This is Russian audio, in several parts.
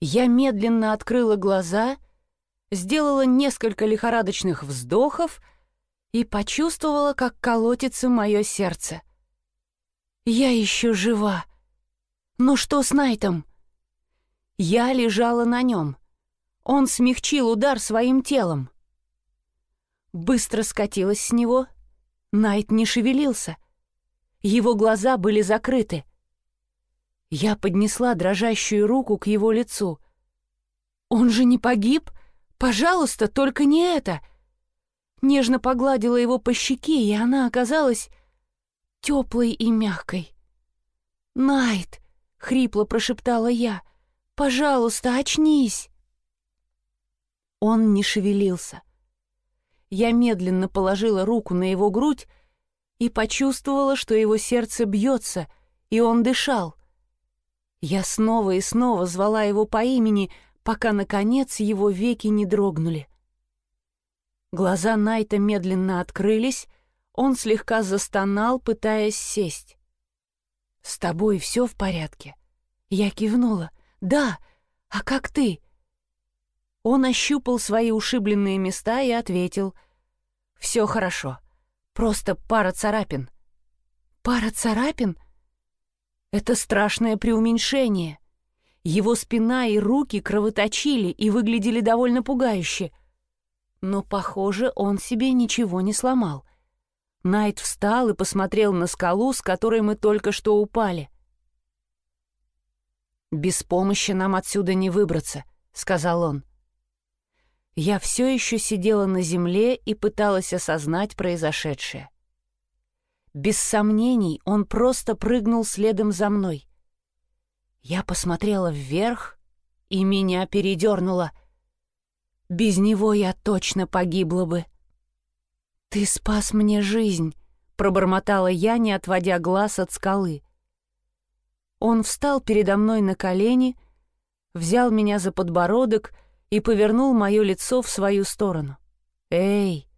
Я медленно открыла глаза, сделала несколько лихорадочных вздохов и почувствовала, как колотится мое сердце. Я еще жива. Ну что с Найтом? Я лежала на нем. Он смягчил удар своим телом. Быстро скатилась с него. Найт не шевелился. Его глаза были закрыты. Я поднесла дрожащую руку к его лицу. «Он же не погиб? Пожалуйста, только не это!» Нежно погладила его по щеке, и она оказалась теплой и мягкой. «Найт!» — хрипло прошептала я. «Пожалуйста, очнись!» Он не шевелился. Я медленно положила руку на его грудь и почувствовала, что его сердце бьется, и он дышал. Я снова и снова звала его по имени, пока, наконец, его веки не дрогнули. Глаза Найта медленно открылись, он слегка застонал, пытаясь сесть. «С тобой все в порядке?» Я кивнула. «Да, а как ты?» Он ощупал свои ушибленные места и ответил. «Все хорошо. Просто пара царапин». «Пара царапин?» Это страшное преуменьшение. Его спина и руки кровоточили и выглядели довольно пугающе. Но, похоже, он себе ничего не сломал. Найт встал и посмотрел на скалу, с которой мы только что упали. «Без помощи нам отсюда не выбраться», — сказал он. Я все еще сидела на земле и пыталась осознать произошедшее. Без сомнений, он просто прыгнул следом за мной. Я посмотрела вверх, и меня передернуло. Без него я точно погибла бы. «Ты спас мне жизнь», — пробормотала я, не отводя глаз от скалы. Он встал передо мной на колени, взял меня за подбородок — и повернул мое лицо в свою сторону. «Эй,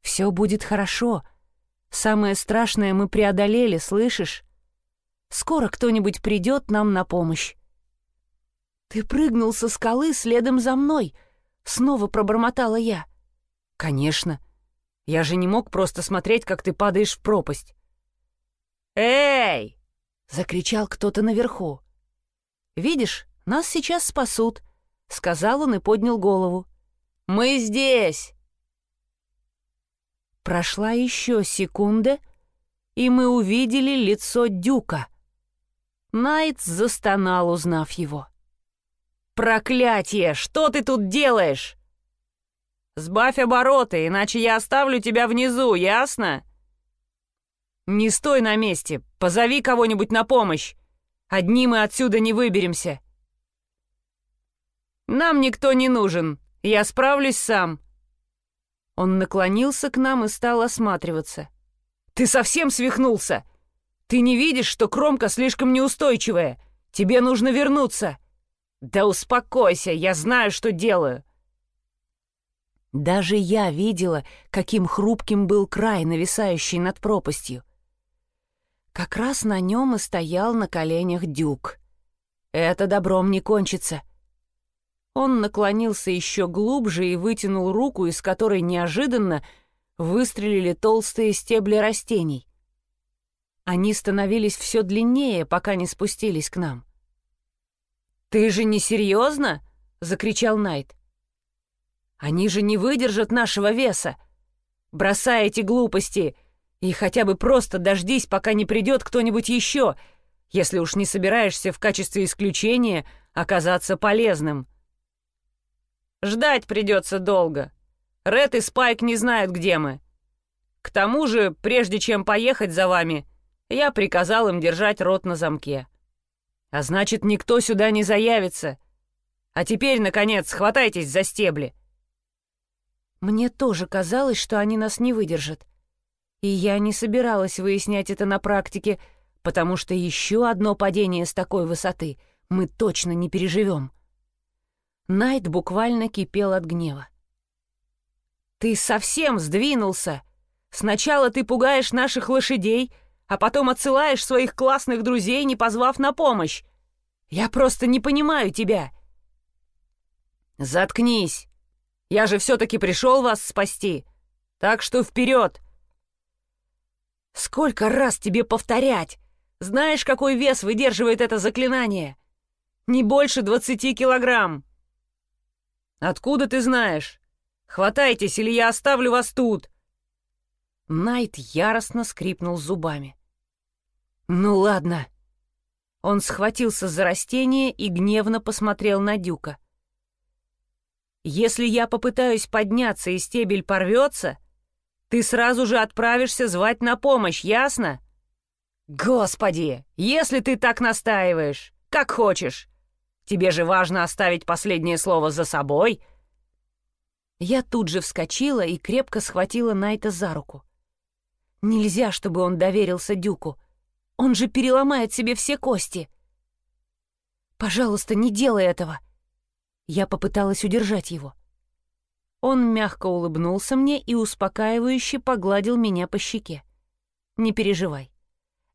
все будет хорошо. Самое страшное мы преодолели, слышишь? Скоро кто-нибудь придет нам на помощь». «Ты прыгнул со скалы следом за мной», — снова пробормотала я. «Конечно. Я же не мог просто смотреть, как ты падаешь в пропасть». «Эй!» — закричал кто-то наверху. «Видишь, нас сейчас спасут», — сказал он и поднял голову. «Мы здесь!» Прошла еще секунда, и мы увидели лицо Дюка. Найт застонал, узнав его. «Проклятие! Что ты тут делаешь?» «Сбавь обороты, иначе я оставлю тебя внизу, ясно?» «Не стой на месте, позови кого-нибудь на помощь. Одни мы отсюда не выберемся». Нам никто не нужен. Я справлюсь сам». Он наклонился к нам и стал осматриваться. «Ты совсем свихнулся? Ты не видишь, что кромка слишком неустойчивая? Тебе нужно вернуться!» «Да успокойся, я знаю, что делаю!» Даже я видела, каким хрупким был край, нависающий над пропастью. Как раз на нем и стоял на коленях дюк. «Это добром не кончится. Он наклонился еще глубже и вытянул руку, из которой неожиданно выстрелили толстые стебли растений. Они становились все длиннее, пока не спустились к нам. «Ты же не серьезно?» — закричал Найт. «Они же не выдержат нашего веса! Бросай эти глупости и хотя бы просто дождись, пока не придет кто-нибудь еще, если уж не собираешься в качестве исключения оказаться полезным». Ждать придется долго. Ред и Спайк не знают, где мы. К тому же, прежде чем поехать за вами, я приказал им держать рот на замке. А значит, никто сюда не заявится. А теперь, наконец, хватайтесь за стебли. Мне тоже казалось, что они нас не выдержат. И я не собиралась выяснять это на практике, потому что еще одно падение с такой высоты мы точно не переживем. Найт буквально кипел от гнева. «Ты совсем сдвинулся! Сначала ты пугаешь наших лошадей, а потом отсылаешь своих классных друзей, не позвав на помощь. Я просто не понимаю тебя. «Заткнись! Я же все-таки пришел вас спасти, так что вперед!» «Сколько раз тебе повторять? Знаешь, какой вес выдерживает это заклинание? Не больше двадцати килограмм!» «Откуда ты знаешь? Хватайтесь, или я оставлю вас тут!» Найт яростно скрипнул зубами. «Ну ладно». Он схватился за растение и гневно посмотрел на Дюка. «Если я попытаюсь подняться и стебель порвется, ты сразу же отправишься звать на помощь, ясно?» «Господи, если ты так настаиваешь, как хочешь. Тебе же важно оставить последнее слово за собой». Я тут же вскочила и крепко схватила Найта за руку. Нельзя, чтобы он доверился Дюку. Он же переломает себе все кости. Пожалуйста, не делай этого. Я попыталась удержать его. Он мягко улыбнулся мне и успокаивающе погладил меня по щеке. Не переживай.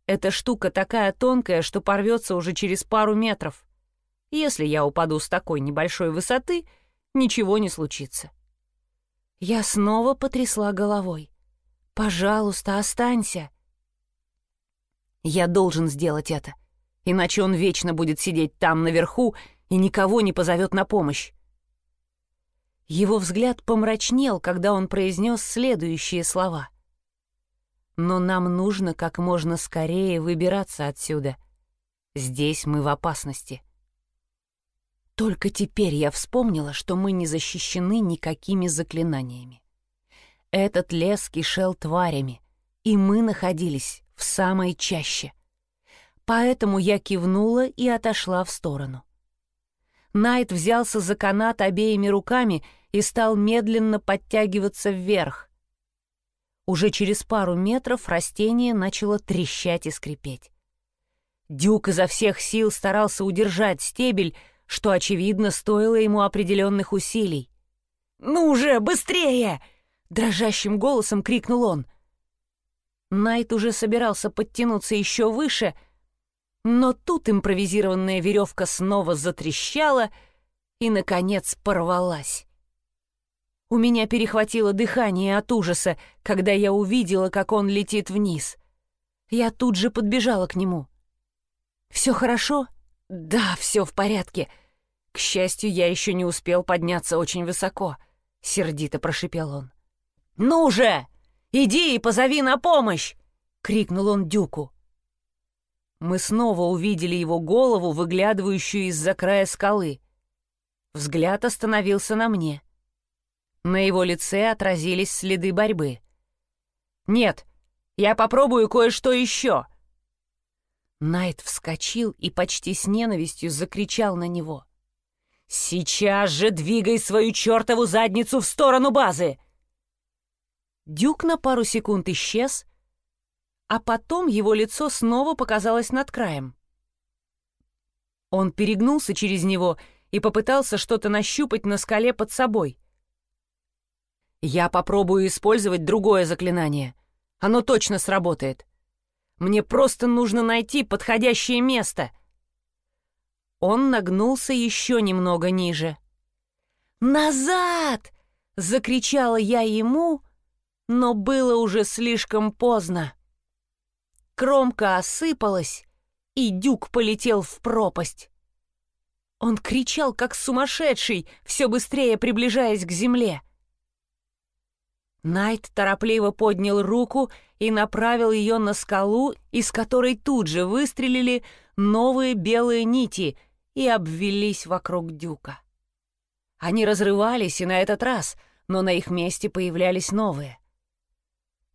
Эта штука такая тонкая, что порвется уже через пару метров. Если я упаду с такой небольшой высоты, ничего не случится. Я снова потрясла головой. Пожалуйста, останься. Я должен сделать это, иначе он вечно будет сидеть там наверху и никого не позовет на помощь. Его взгляд помрачнел, когда он произнес следующие слова. «Но нам нужно как можно скорее выбираться отсюда. Здесь мы в опасности». Только теперь я вспомнила, что мы не защищены никакими заклинаниями. Этот лес кишел тварями, и мы находились в самой чаще. Поэтому я кивнула и отошла в сторону. Найт взялся за канат обеими руками и стал медленно подтягиваться вверх. Уже через пару метров растение начало трещать и скрипеть. Дюк изо всех сил старался удержать стебель, что, очевидно, стоило ему определенных усилий. «Ну же, быстрее!» Дрожащим голосом крикнул он. Найт уже собирался подтянуться еще выше, но тут импровизированная веревка снова затрещала и, наконец, порвалась. У меня перехватило дыхание от ужаса, когда я увидела, как он летит вниз. Я тут же подбежала к нему. «Все хорошо?» «Да, все в порядке. К счастью, я еще не успел подняться очень высоко», — сердито прошипел он. «Ну же! Иди и позови на помощь!» — крикнул он Дюку. Мы снова увидели его голову, выглядывающую из-за края скалы. Взгляд остановился на мне. На его лице отразились следы борьбы. «Нет, я попробую кое-что еще!» Найт вскочил и почти с ненавистью закричал на него. «Сейчас же двигай свою чертову задницу в сторону базы! Дюк на пару секунд исчез, а потом его лицо снова показалось над краем. Он перегнулся через него и попытался что-то нащупать на скале под собой. «Я попробую использовать другое заклинание. Оно точно сработает. Мне просто нужно найти подходящее место». Он нагнулся еще немного ниже. «Назад!» — закричала я ему, но было уже слишком поздно. Кромка осыпалась, и дюк полетел в пропасть. Он кричал, как сумасшедший, все быстрее приближаясь к земле. Найт торопливо поднял руку и направил ее на скалу, из которой тут же выстрелили новые белые нити и обвелись вокруг дюка. Они разрывались и на этот раз, но на их месте появлялись новые.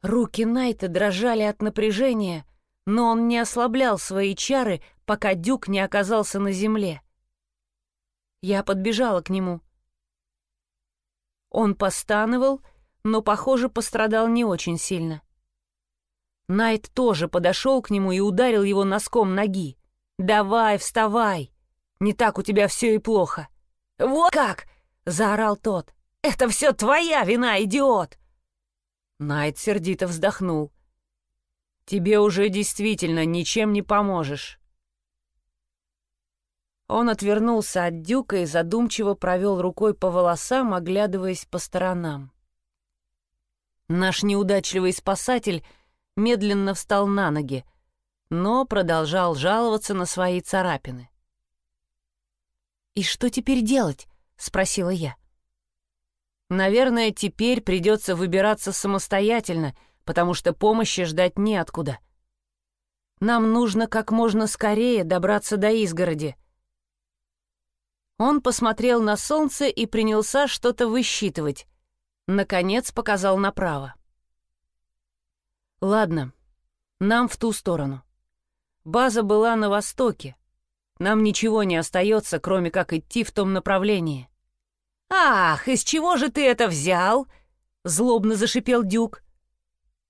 Руки Найта дрожали от напряжения, но он не ослаблял свои чары, пока Дюк не оказался на земле. Я подбежала к нему. Он постановал, но, похоже, пострадал не очень сильно. Найт тоже подошел к нему и ударил его носком ноги. «Давай, вставай! Не так у тебя все и плохо!» «Вот как!» — заорал тот. «Это все твоя вина, идиот!» Найт сердито вздохнул. «Тебе уже действительно ничем не поможешь». Он отвернулся от дюка и задумчиво провел рукой по волосам, оглядываясь по сторонам. Наш неудачливый спасатель медленно встал на ноги, но продолжал жаловаться на свои царапины. «И что теперь делать?» — спросила я. «Наверное, теперь придется выбираться самостоятельно, потому что помощи ждать неоткуда. Нам нужно как можно скорее добраться до изгороди». Он посмотрел на солнце и принялся что-то высчитывать. Наконец показал направо. «Ладно, нам в ту сторону. База была на востоке. Нам ничего не остается, кроме как идти в том направлении». «Ах, из чего же ты это взял?» — злобно зашипел Дюк.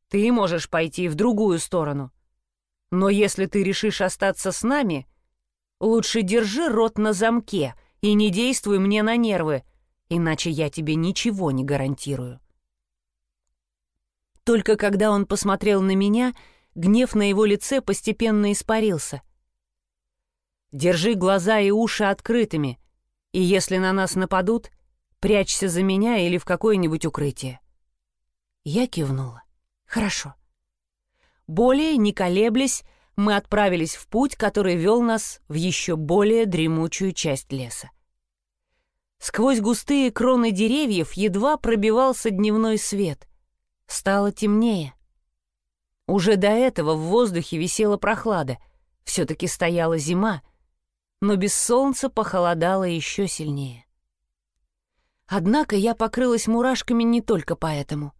«Ты можешь пойти в другую сторону. Но если ты решишь остаться с нами, лучше держи рот на замке и не действуй мне на нервы, иначе я тебе ничего не гарантирую». Только когда он посмотрел на меня, гнев на его лице постепенно испарился. «Держи глаза и уши открытыми, и если на нас нападут, прячься за меня или в какое-нибудь укрытие». Я кивнула. «Хорошо». Более не колеблясь, мы отправились в путь, который вел нас в еще более дремучую часть леса. Сквозь густые кроны деревьев едва пробивался дневной свет. Стало темнее. Уже до этого в воздухе висела прохлада. Все-таки стояла зима, но без солнца похолодало еще сильнее. Однако я покрылась мурашками не только поэтому.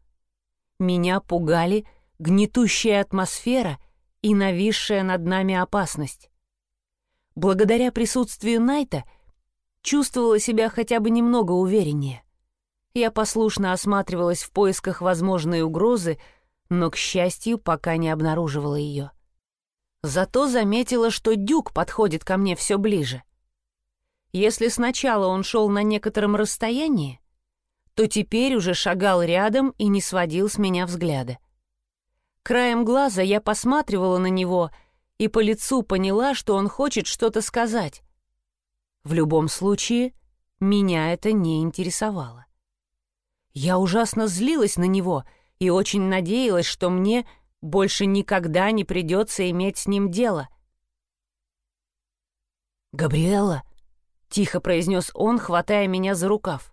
Меня пугали гнетущая атмосфера и нависшая над нами опасность. Благодаря присутствию Найта чувствовала себя хотя бы немного увереннее. Я послушно осматривалась в поисках возможной угрозы, но, к счастью, пока не обнаруживала ее. Зато заметила, что Дюк подходит ко мне все ближе. Если сначала он шел на некотором расстоянии, то теперь уже шагал рядом и не сводил с меня взгляда. Краем глаза я посматривала на него и по лицу поняла, что он хочет что-то сказать. В любом случае, меня это не интересовало. Я ужасно злилась на него и очень надеялась, что мне больше никогда не придется иметь с ним дело. «Габриэла», — тихо произнес он, хватая меня за рукав.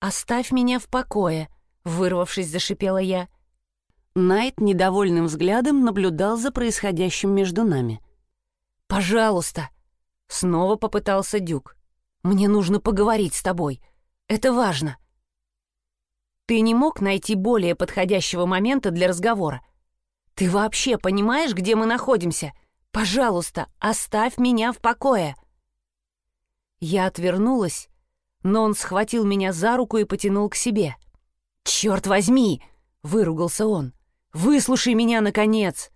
«Оставь меня в покое», — вырвавшись, зашипела я. Найт недовольным взглядом наблюдал за происходящим между нами. «Пожалуйста!» — снова попытался Дюк. «Мне нужно поговорить с тобой. Это важно». «Ты не мог найти более подходящего момента для разговора? Ты вообще понимаешь, где мы находимся? Пожалуйста, оставь меня в покое!» Я отвернулась, но он схватил меня за руку и потянул к себе. «Черт возьми!» — выругался он. Выслушай меня, наконец!»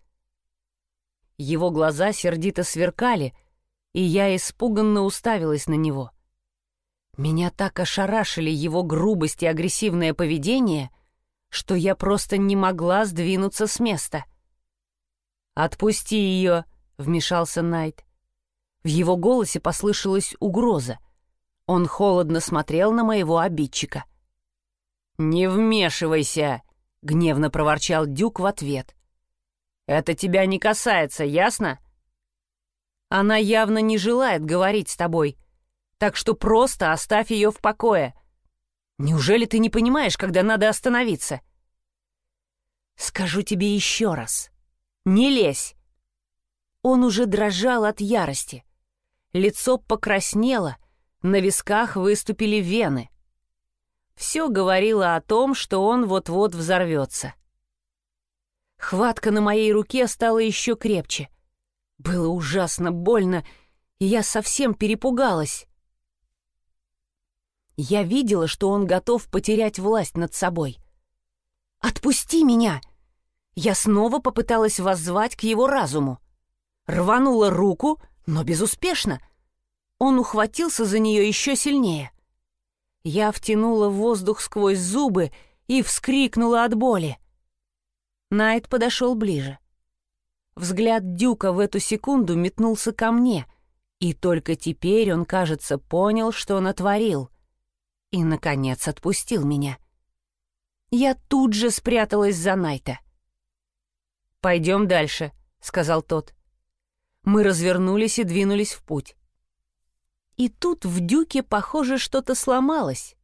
Его глаза сердито сверкали, и я испуганно уставилась на него. Меня так ошарашили его грубость и агрессивное поведение, что я просто не могла сдвинуться с места. «Отпусти ее!» — вмешался Найт. В его голосе послышалась угроза. Он холодно смотрел на моего обидчика. «Не вмешивайся!» — гневно проворчал Дюк в ответ. «Это тебя не касается, ясно?» «Она явно не желает говорить с тобой, так что просто оставь ее в покое. Неужели ты не понимаешь, когда надо остановиться?» «Скажу тебе еще раз. Не лезь!» Он уже дрожал от ярости. Лицо покраснело, на висках выступили вены все говорило о том, что он вот-вот взорвется. Хватка на моей руке стала еще крепче. Было ужасно больно, и я совсем перепугалась. Я видела, что он готов потерять власть над собой. «Отпусти меня!» Я снова попыталась воззвать к его разуму. Рванула руку, но безуспешно. Он ухватился за нее еще сильнее. Я втянула воздух сквозь зубы и вскрикнула от боли. Найт подошел ближе. Взгляд Дюка в эту секунду метнулся ко мне, И только теперь он, кажется, понял, что натворил. И, наконец, отпустил меня. Я тут же спряталась за Найта. «Пойдем дальше», — сказал тот. Мы развернулись и двинулись в путь. И тут в Дюке, похоже, что-то сломалось.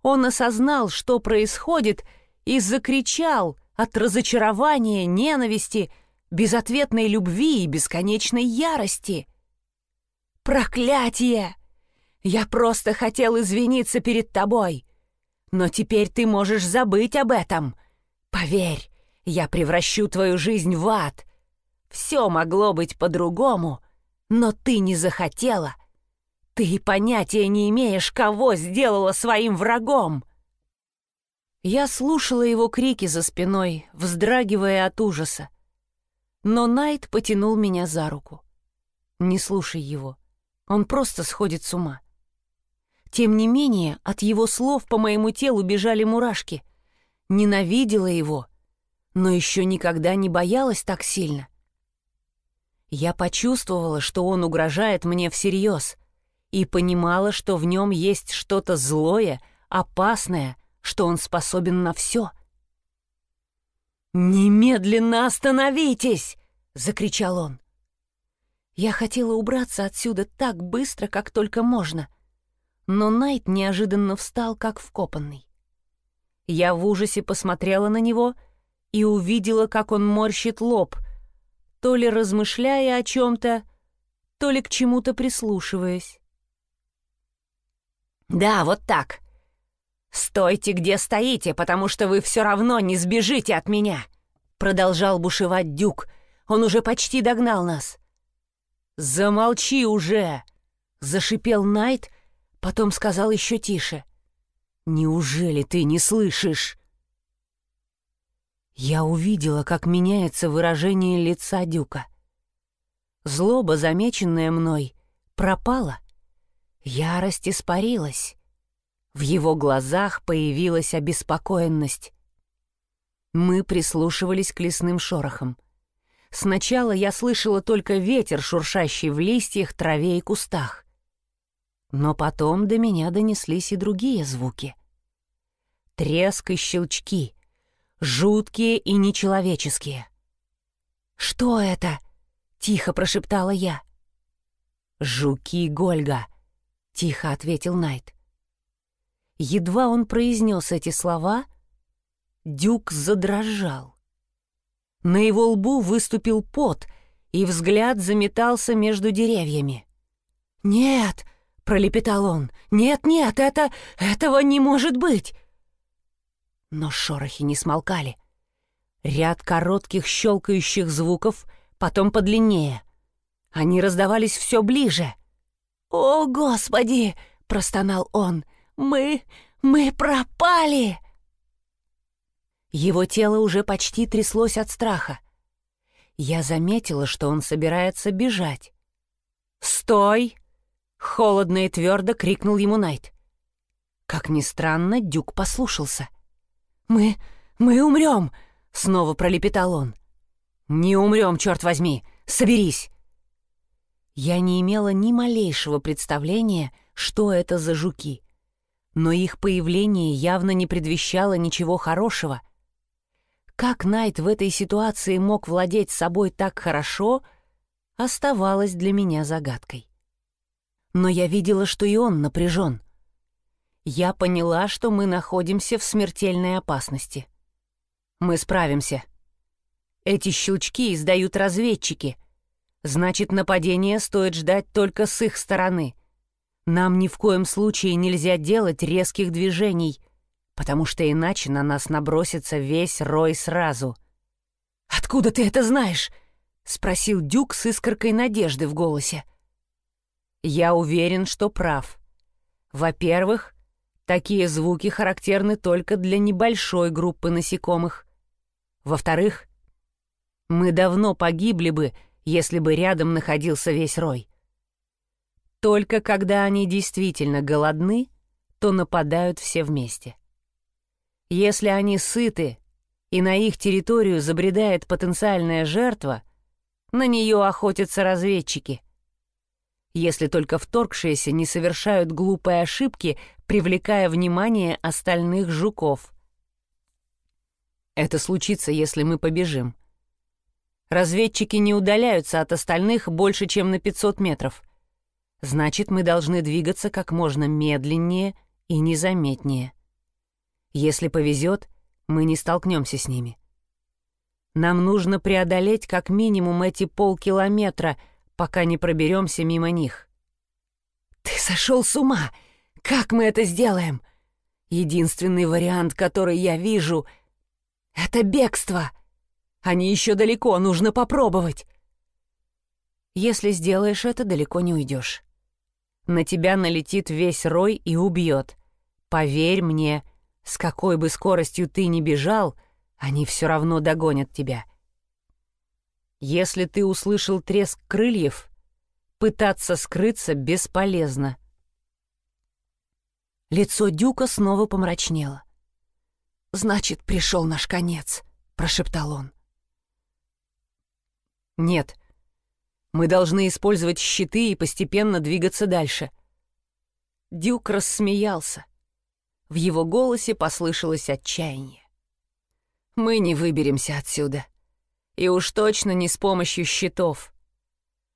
Он осознал, что происходит, и закричал от разочарования, ненависти, безответной любви и бесконечной ярости. «Проклятие! Я просто хотел извиниться перед тобой, но теперь ты можешь забыть об этом. Поверь, я превращу твою жизнь в ад. Все могло быть по-другому, но ты не захотела. Ты понятия не имеешь, кого сделала своим врагом. Я слушала его крики за спиной, вздрагивая от ужаса. Но Найт потянул меня за руку. Не слушай его, он просто сходит с ума. Тем не менее, от его слов по моему телу бежали мурашки. Ненавидела его, но еще никогда не боялась так сильно. Я почувствовала, что он угрожает мне всерьез, и понимала, что в нем есть что-то злое, опасное, что он способен на все. «Немедленно остановитесь!» — закричал он. Я хотела убраться отсюда так быстро, как только можно, но Найт неожиданно встал, как вкопанный. Я в ужасе посмотрела на него и увидела, как он морщит лоб, то ли размышляя о чем-то, то ли к чему-то прислушиваясь. «Да, вот так. Стойте, где стоите, потому что вы все равно не сбежите от меня!» Продолжал бушевать Дюк. Он уже почти догнал нас. «Замолчи уже!» — зашипел Найт, потом сказал еще тише. «Неужели ты не слышишь?» Я увидела, как меняется выражение лица Дюка. Злоба, замеченная мной, пропала — Ярость испарилась. В его глазах появилась обеспокоенность. Мы прислушивались к лесным шорохам. Сначала я слышала только ветер, шуршащий в листьях, траве и кустах. Но потом до меня донеслись и другие звуки. Треск и щелчки, жуткие и нечеловеческие. «Что это?» — тихо прошептала я. «Жуки Гольга», — тихо ответил Найт. Едва он произнес эти слова, Дюк задрожал. На его лбу выступил пот, и взгляд заметался между деревьями. «Нет!» — пролепетал он. «Нет, нет, это... этого не может быть!» Но шорохи не смолкали. Ряд коротких щелкающих звуков, потом подлиннее. Они раздавались все ближе. «О, Господи!» — простонал он. «Мы... мы пропали!» Его тело уже почти тряслось от страха. Я заметила, что он собирается бежать. «Стой!» — холодно и твердо крикнул ему Найт. Как ни странно, Дюк послушался. «Мы... мы умрем!» — снова пролепетал он. «Не умрем, черт возьми! Соберись! Я не имела ни малейшего представления, что это за жуки. Но их появление явно не предвещало ничего хорошего. Как Найт в этой ситуации мог владеть собой так хорошо, оставалось для меня загадкой. Но я видела, что и он напряжен. Я поняла, что мы находимся в смертельной опасности. Мы справимся. Эти щелчки издают разведчики — Значит, нападение стоит ждать только с их стороны. Нам ни в коем случае нельзя делать резких движений, потому что иначе на нас набросится весь рой сразу. «Откуда ты это знаешь?» — спросил Дюк с искоркой надежды в голосе. «Я уверен, что прав. Во-первых, такие звуки характерны только для небольшой группы насекомых. Во-вторых, мы давно погибли бы, если бы рядом находился весь рой. Только когда они действительно голодны, то нападают все вместе. Если они сыты, и на их территорию забредает потенциальная жертва, на нее охотятся разведчики. если только вторгшиеся не совершают глупые ошибки, привлекая внимание остальных жуков. Это случится, если мы побежим. Разведчики не удаляются от остальных больше, чем на 500 метров. Значит, мы должны двигаться как можно медленнее и незаметнее. Если повезет, мы не столкнемся с ними. Нам нужно преодолеть как минимум эти полкилометра, пока не проберемся мимо них. «Ты сошел с ума! Как мы это сделаем? Единственный вариант, который я вижу — это бегство!» Они еще далеко, нужно попробовать. Если сделаешь это, далеко не уйдешь. На тебя налетит весь рой и убьет. Поверь мне, с какой бы скоростью ты ни бежал, они все равно догонят тебя. Если ты услышал треск крыльев, пытаться скрыться бесполезно. Лицо Дюка снова помрачнело. «Значит, пришел наш конец», — прошептал он. Нет. Мы должны использовать щиты и постепенно двигаться дальше. Дюк рассмеялся. В его голосе послышалось отчаяние. Мы не выберемся отсюда. И уж точно не с помощью щитов.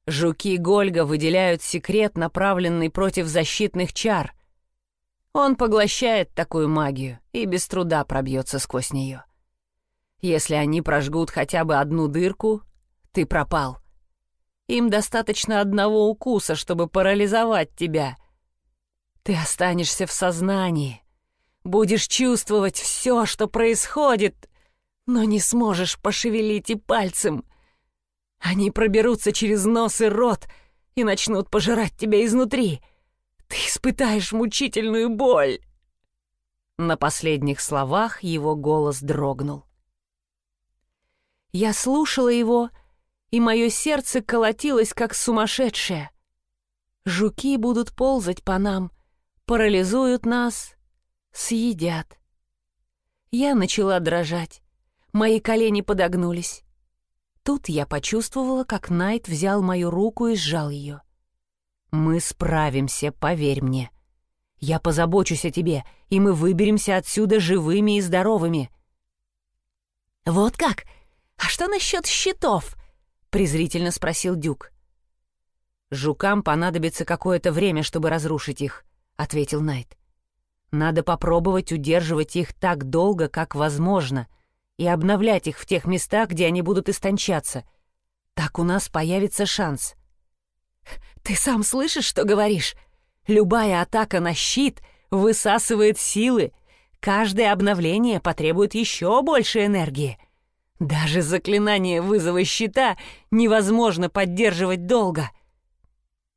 Жуки Гольга выделяют секрет, направленный против защитных чар. Он поглощает такую магию и без труда пробьется сквозь нее. Если они прожгут хотя бы одну дырку, ты пропал. Им достаточно одного укуса, чтобы парализовать тебя. Ты останешься в сознании, будешь чувствовать все, что происходит, но не сможешь пошевелить и пальцем. Они проберутся через нос и рот и начнут пожирать тебя изнутри. Ты испытаешь мучительную боль. На последних словах его голос дрогнул. Я слушала его и мое сердце колотилось, как сумасшедшее. Жуки будут ползать по нам, парализуют нас, съедят. Я начала дрожать, мои колени подогнулись. Тут я почувствовала, как Найт взял мою руку и сжал ее. «Мы справимся, поверь мне. Я позабочусь о тебе, и мы выберемся отсюда живыми и здоровыми». «Вот как? А что насчет щитов?» Презрительно спросил Дюк. «Жукам понадобится какое-то время, чтобы разрушить их», — ответил Найт. «Надо попробовать удерживать их так долго, как возможно, и обновлять их в тех местах, где они будут истончаться. Так у нас появится шанс». «Ты сам слышишь, что говоришь? Любая атака на щит высасывает силы. Каждое обновление потребует еще больше энергии. Даже заклинание вызова щита невозможно поддерживать долго.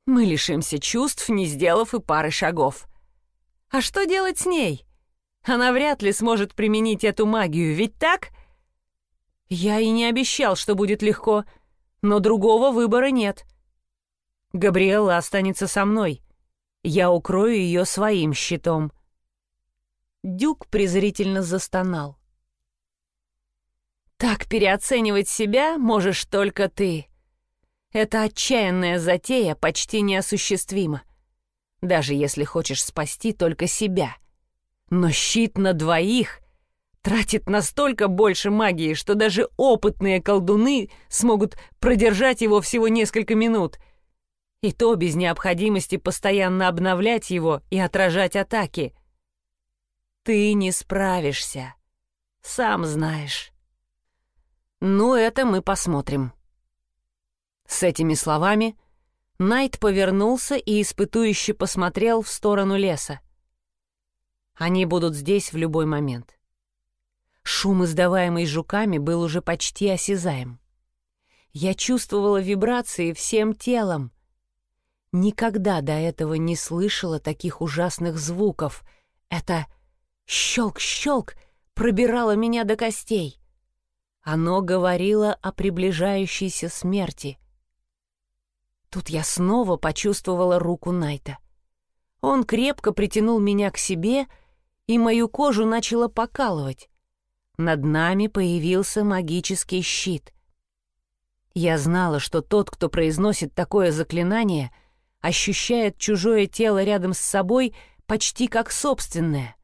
Мы лишимся чувств, не сделав и пары шагов. А что делать с ней? Она вряд ли сможет применить эту магию, ведь так? Я и не обещал, что будет легко, но другого выбора нет. Габриэлла останется со мной. Я укрою ее своим щитом. Дюк презрительно застонал. Так переоценивать себя можешь только ты. Эта отчаянная затея почти неосуществима. Даже если хочешь спасти только себя. Но щит на двоих тратит настолько больше магии, что даже опытные колдуны смогут продержать его всего несколько минут. И то без необходимости постоянно обновлять его и отражать атаки. Ты не справишься. Сам знаешь. «Ну, это мы посмотрим». С этими словами Найт повернулся и испытующе посмотрел в сторону леса. Они будут здесь в любой момент. Шум, издаваемый жуками, был уже почти осязаем. Я чувствовала вибрации всем телом. Никогда до этого не слышала таких ужасных звуков. Это щелк-щелк пробирало меня до костей. Оно говорило о приближающейся смерти. Тут я снова почувствовала руку Найта. Он крепко притянул меня к себе, и мою кожу начало покалывать. Над нами появился магический щит. Я знала, что тот, кто произносит такое заклинание, ощущает чужое тело рядом с собой почти как собственное,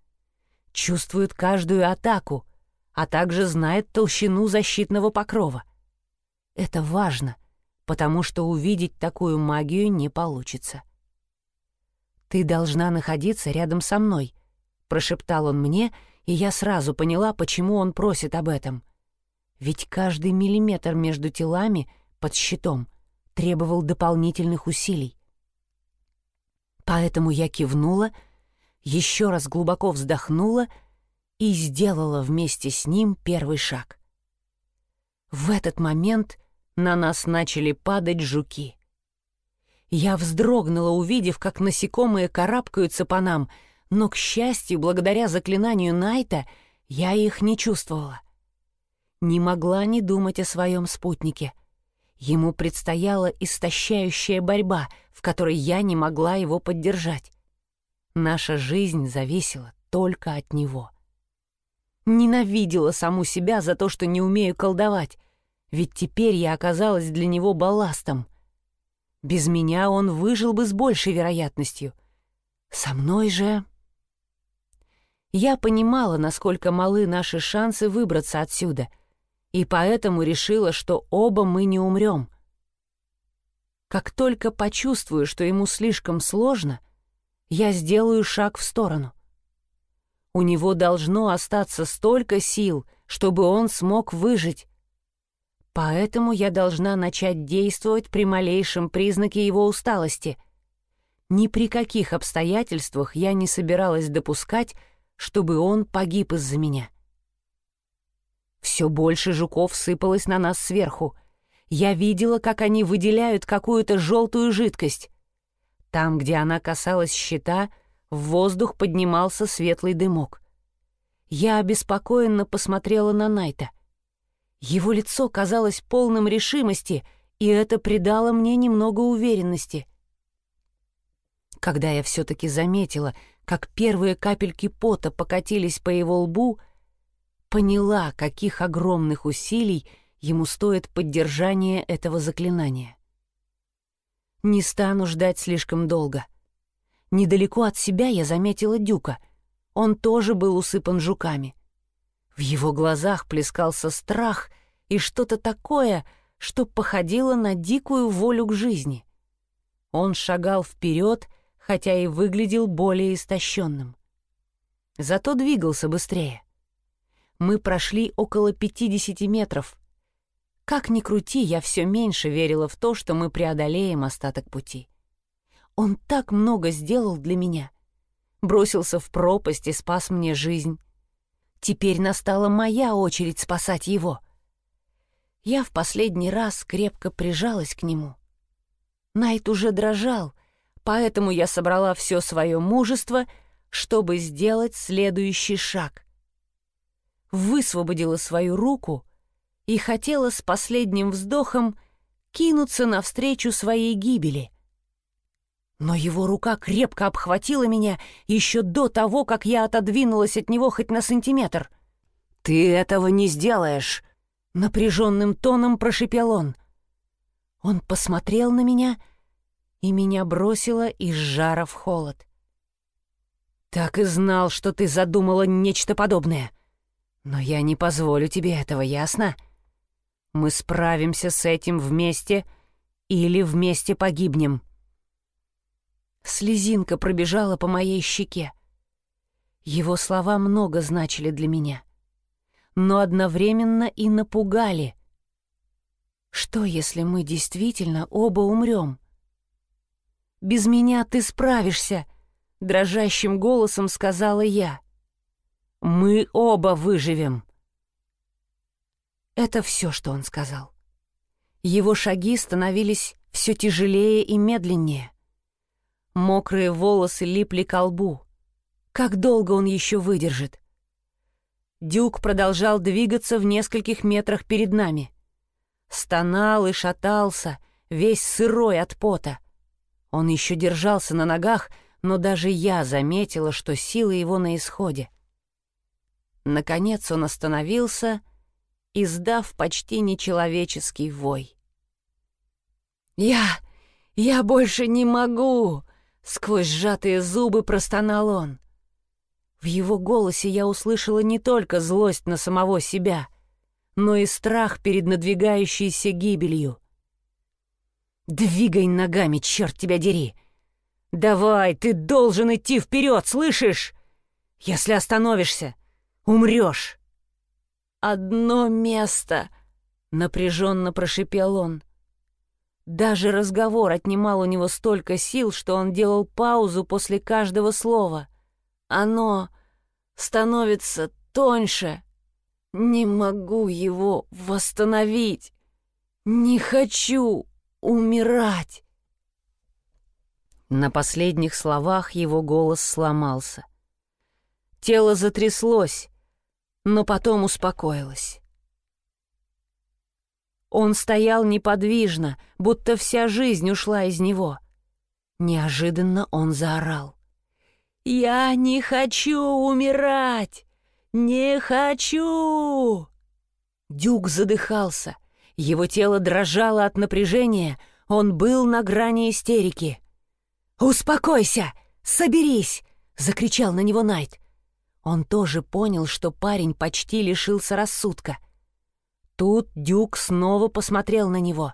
чувствует каждую атаку, а также знает толщину защитного покрова. Это важно, потому что увидеть такую магию не получится. «Ты должна находиться рядом со мной», — прошептал он мне, и я сразу поняла, почему он просит об этом. Ведь каждый миллиметр между телами под щитом требовал дополнительных усилий. Поэтому я кивнула, еще раз глубоко вздохнула и сделала вместе с ним первый шаг. В этот момент на нас начали падать жуки. Я вздрогнула, увидев, как насекомые карабкаются по нам, но, к счастью, благодаря заклинанию Найта, я их не чувствовала. Не могла не думать о своем спутнике. Ему предстояла истощающая борьба, в которой я не могла его поддержать. Наша жизнь зависела только от него. Ненавидела саму себя за то, что не умею колдовать, ведь теперь я оказалась для него балластом. Без меня он выжил бы с большей вероятностью. Со мной же... Я понимала, насколько малы наши шансы выбраться отсюда, и поэтому решила, что оба мы не умрем. Как только почувствую, что ему слишком сложно, я сделаю шаг в сторону. У него должно остаться столько сил, чтобы он смог выжить, Поэтому я должна начать действовать при малейшем признаке его усталости. Ни при каких обстоятельствах я не собиралась допускать, чтобы он погиб из-за меня. Все больше жуков сыпалось на нас сверху. Я видела, как они выделяют какую-то желтую жидкость. Там, где она касалась щита, в воздух поднимался светлый дымок. Я обеспокоенно посмотрела на Найта — его лицо казалось полным решимости, и это придало мне немного уверенности. Когда я все-таки заметила, как первые капельки пота покатились по его лбу, поняла, каких огромных усилий ему стоит поддержание этого заклинания. Не стану ждать слишком долго. Недалеко от себя я заметила Дюка. Он тоже был усыпан жуками — в его глазах плескался страх и что-то такое, что походило на дикую волю к жизни. Он шагал вперед, хотя и выглядел более истощенным. Зато двигался быстрее. Мы прошли около 50 метров. Как ни крути, я все меньше верила в то, что мы преодолеем остаток пути. Он так много сделал для меня. Бросился в пропасть и спас мне жизнь. Теперь настала моя очередь спасать его. Я в последний раз крепко прижалась к нему. Найт уже дрожал, поэтому я собрала все свое мужество, чтобы сделать следующий шаг. Высвободила свою руку и хотела с последним вздохом кинуться навстречу своей гибели. Но его рука крепко обхватила меня еще до того, как я отодвинулась от него хоть на сантиметр. «Ты этого не сделаешь!» — напряженным тоном прошипел он. Он посмотрел на меня, и меня бросило из жара в холод. «Так и знал, что ты задумала нечто подобное. Но я не позволю тебе этого, ясно? Мы справимся с этим вместе или вместе погибнем». Слезинка пробежала по моей щеке. Его слова много значили для меня, но одновременно и напугали. Что, если мы действительно оба умрем? «Без меня ты справишься», — дрожащим голосом сказала я. «Мы оба выживем». Это все, что он сказал. Его шаги становились все тяжелее и медленнее. Мокрые волосы липли к лбу. Как долго он еще выдержит? Дюк продолжал двигаться в нескольких метрах перед нами. Стонал и шатался, весь сырой от пота. Он еще держался на ногах, но даже я заметила, что силы его на исходе. Наконец он остановился, издав почти нечеловеческий вой. «Я... Я больше не могу!» — сквозь сжатые зубы простонал он. В его голосе я услышала не только злость на самого себя, но и страх перед надвигающейся гибелью. «Двигай ногами, черт тебя дери! Давай, ты должен идти вперед, слышишь? Если остановишься, умрешь!» «Одно место!» — напряженно прошипел он. Даже разговор отнимал у него столько сил, что он делал паузу после каждого слова. Оно становится тоньше. Не могу его восстановить. Не хочу умирать. На последних словах его голос сломался. Тело затряслось, но потом успокоилось. Он стоял неподвижно, будто вся жизнь ушла из него. Неожиданно он заорал. «Я не хочу умирать! Не хочу!» Дюк задыхался. Его тело дрожало от напряжения, он был на грани истерики. «Успокойся! Соберись!» — закричал на него Найт. Он тоже понял, что парень почти лишился рассудка. Тут Дюк снова посмотрел на него.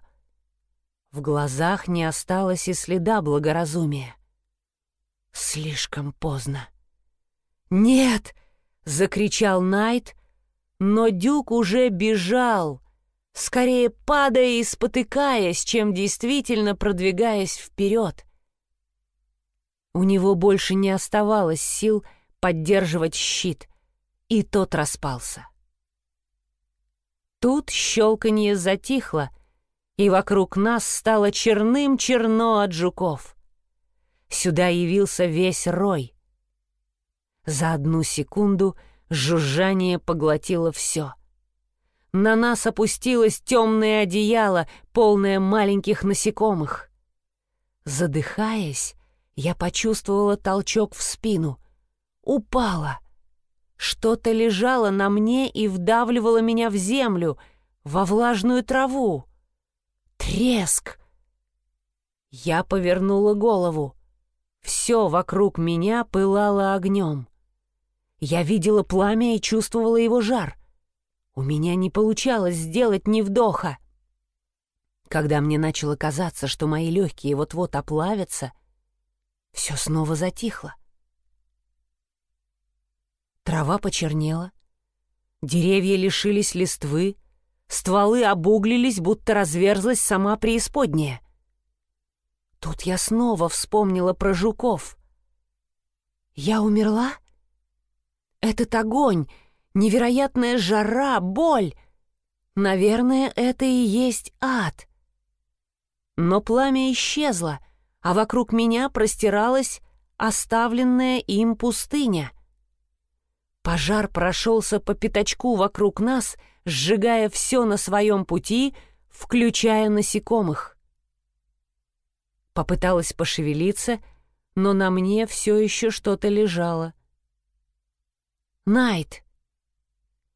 В глазах не осталось и следа благоразумия. Слишком поздно. «Нет!» — закричал Найт, но Дюк уже бежал, скорее падая и спотыкаясь, чем действительно продвигаясь вперед. У него больше не оставалось сил поддерживать щит, и тот распался. Тут щелканье затихло, и вокруг нас стало черным-черно от жуков. Сюда явился весь рой. За одну секунду жужжание поглотило все. На нас опустилось темное одеяло, полное маленьких насекомых. Задыхаясь, я почувствовала толчок в спину. Упала. Что-то лежало на мне и вдавливало меня в землю, во влажную траву. Треск! Я повернула голову. Все вокруг меня пылало огнем. Я видела пламя и чувствовала его жар. У меня не получалось сделать ни вдоха. Когда мне начало казаться, что мои легкие вот-вот оплавятся, все снова затихло. Трава почернела, деревья лишились листвы, стволы обуглились, будто разверзлась сама преисподняя. Тут я снова вспомнила про жуков. Я умерла? Этот огонь, невероятная жара, боль. Наверное, это и есть ад. Но пламя исчезло, а вокруг меня простиралась оставленная им пустыня. Пожар прошелся по пятачку вокруг нас, сжигая все на своем пути, включая насекомых. Попыталась пошевелиться, но на мне все еще что-то лежало. «Найт!»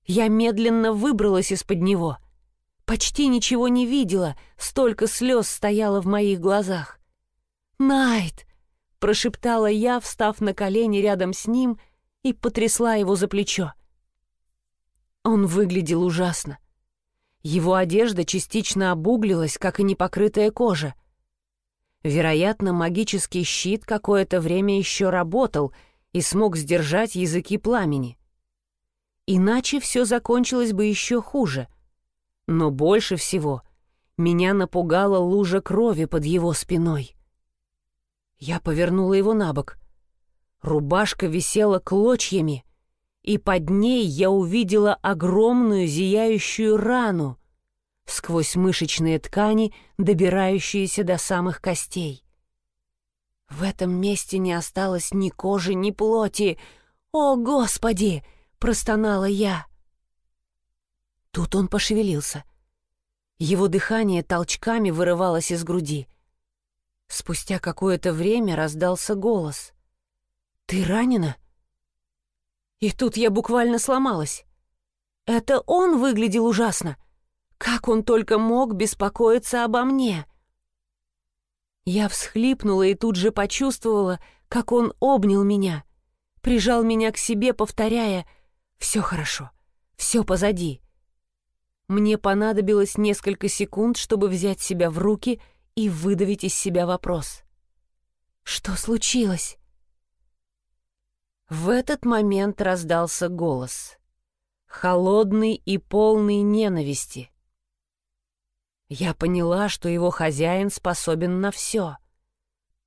Я медленно выбралась из-под него. Почти ничего не видела, столько слез стояло в моих глазах. «Найт!» — прошептала я, встав на колени рядом с ним и потрясла его за плечо. Он выглядел ужасно. Его одежда частично обуглилась, как и непокрытая кожа. Вероятно, магический щит какое-то время еще работал и смог сдержать языки пламени. Иначе все закончилось бы еще хуже. Но больше всего меня напугала лужа крови под его спиной. Я повернула его на бок. Рубашка висела клочьями, и под ней я увидела огромную зияющую рану, сквозь мышечные ткани, добирающиеся до самых костей. В этом месте не осталось ни кожи, ни плоти. «О, Господи!» — простонала я. Тут он пошевелился. Его дыхание толчками вырывалось из груди. Спустя какое-то время раздался голос. «Ты ранена?» И тут я буквально сломалась. Это он выглядел ужасно. Как он только мог беспокоиться обо мне? Я всхлипнула и тут же почувствовала, как он обнял меня, прижал меня к себе, повторяя «Все хорошо, все позади». Мне понадобилось несколько секунд, чтобы взять себя в руки и выдавить из себя вопрос. «Что случилось?» В этот момент раздался голос. Холодный и полный ненависти. Я поняла, что его хозяин способен на все.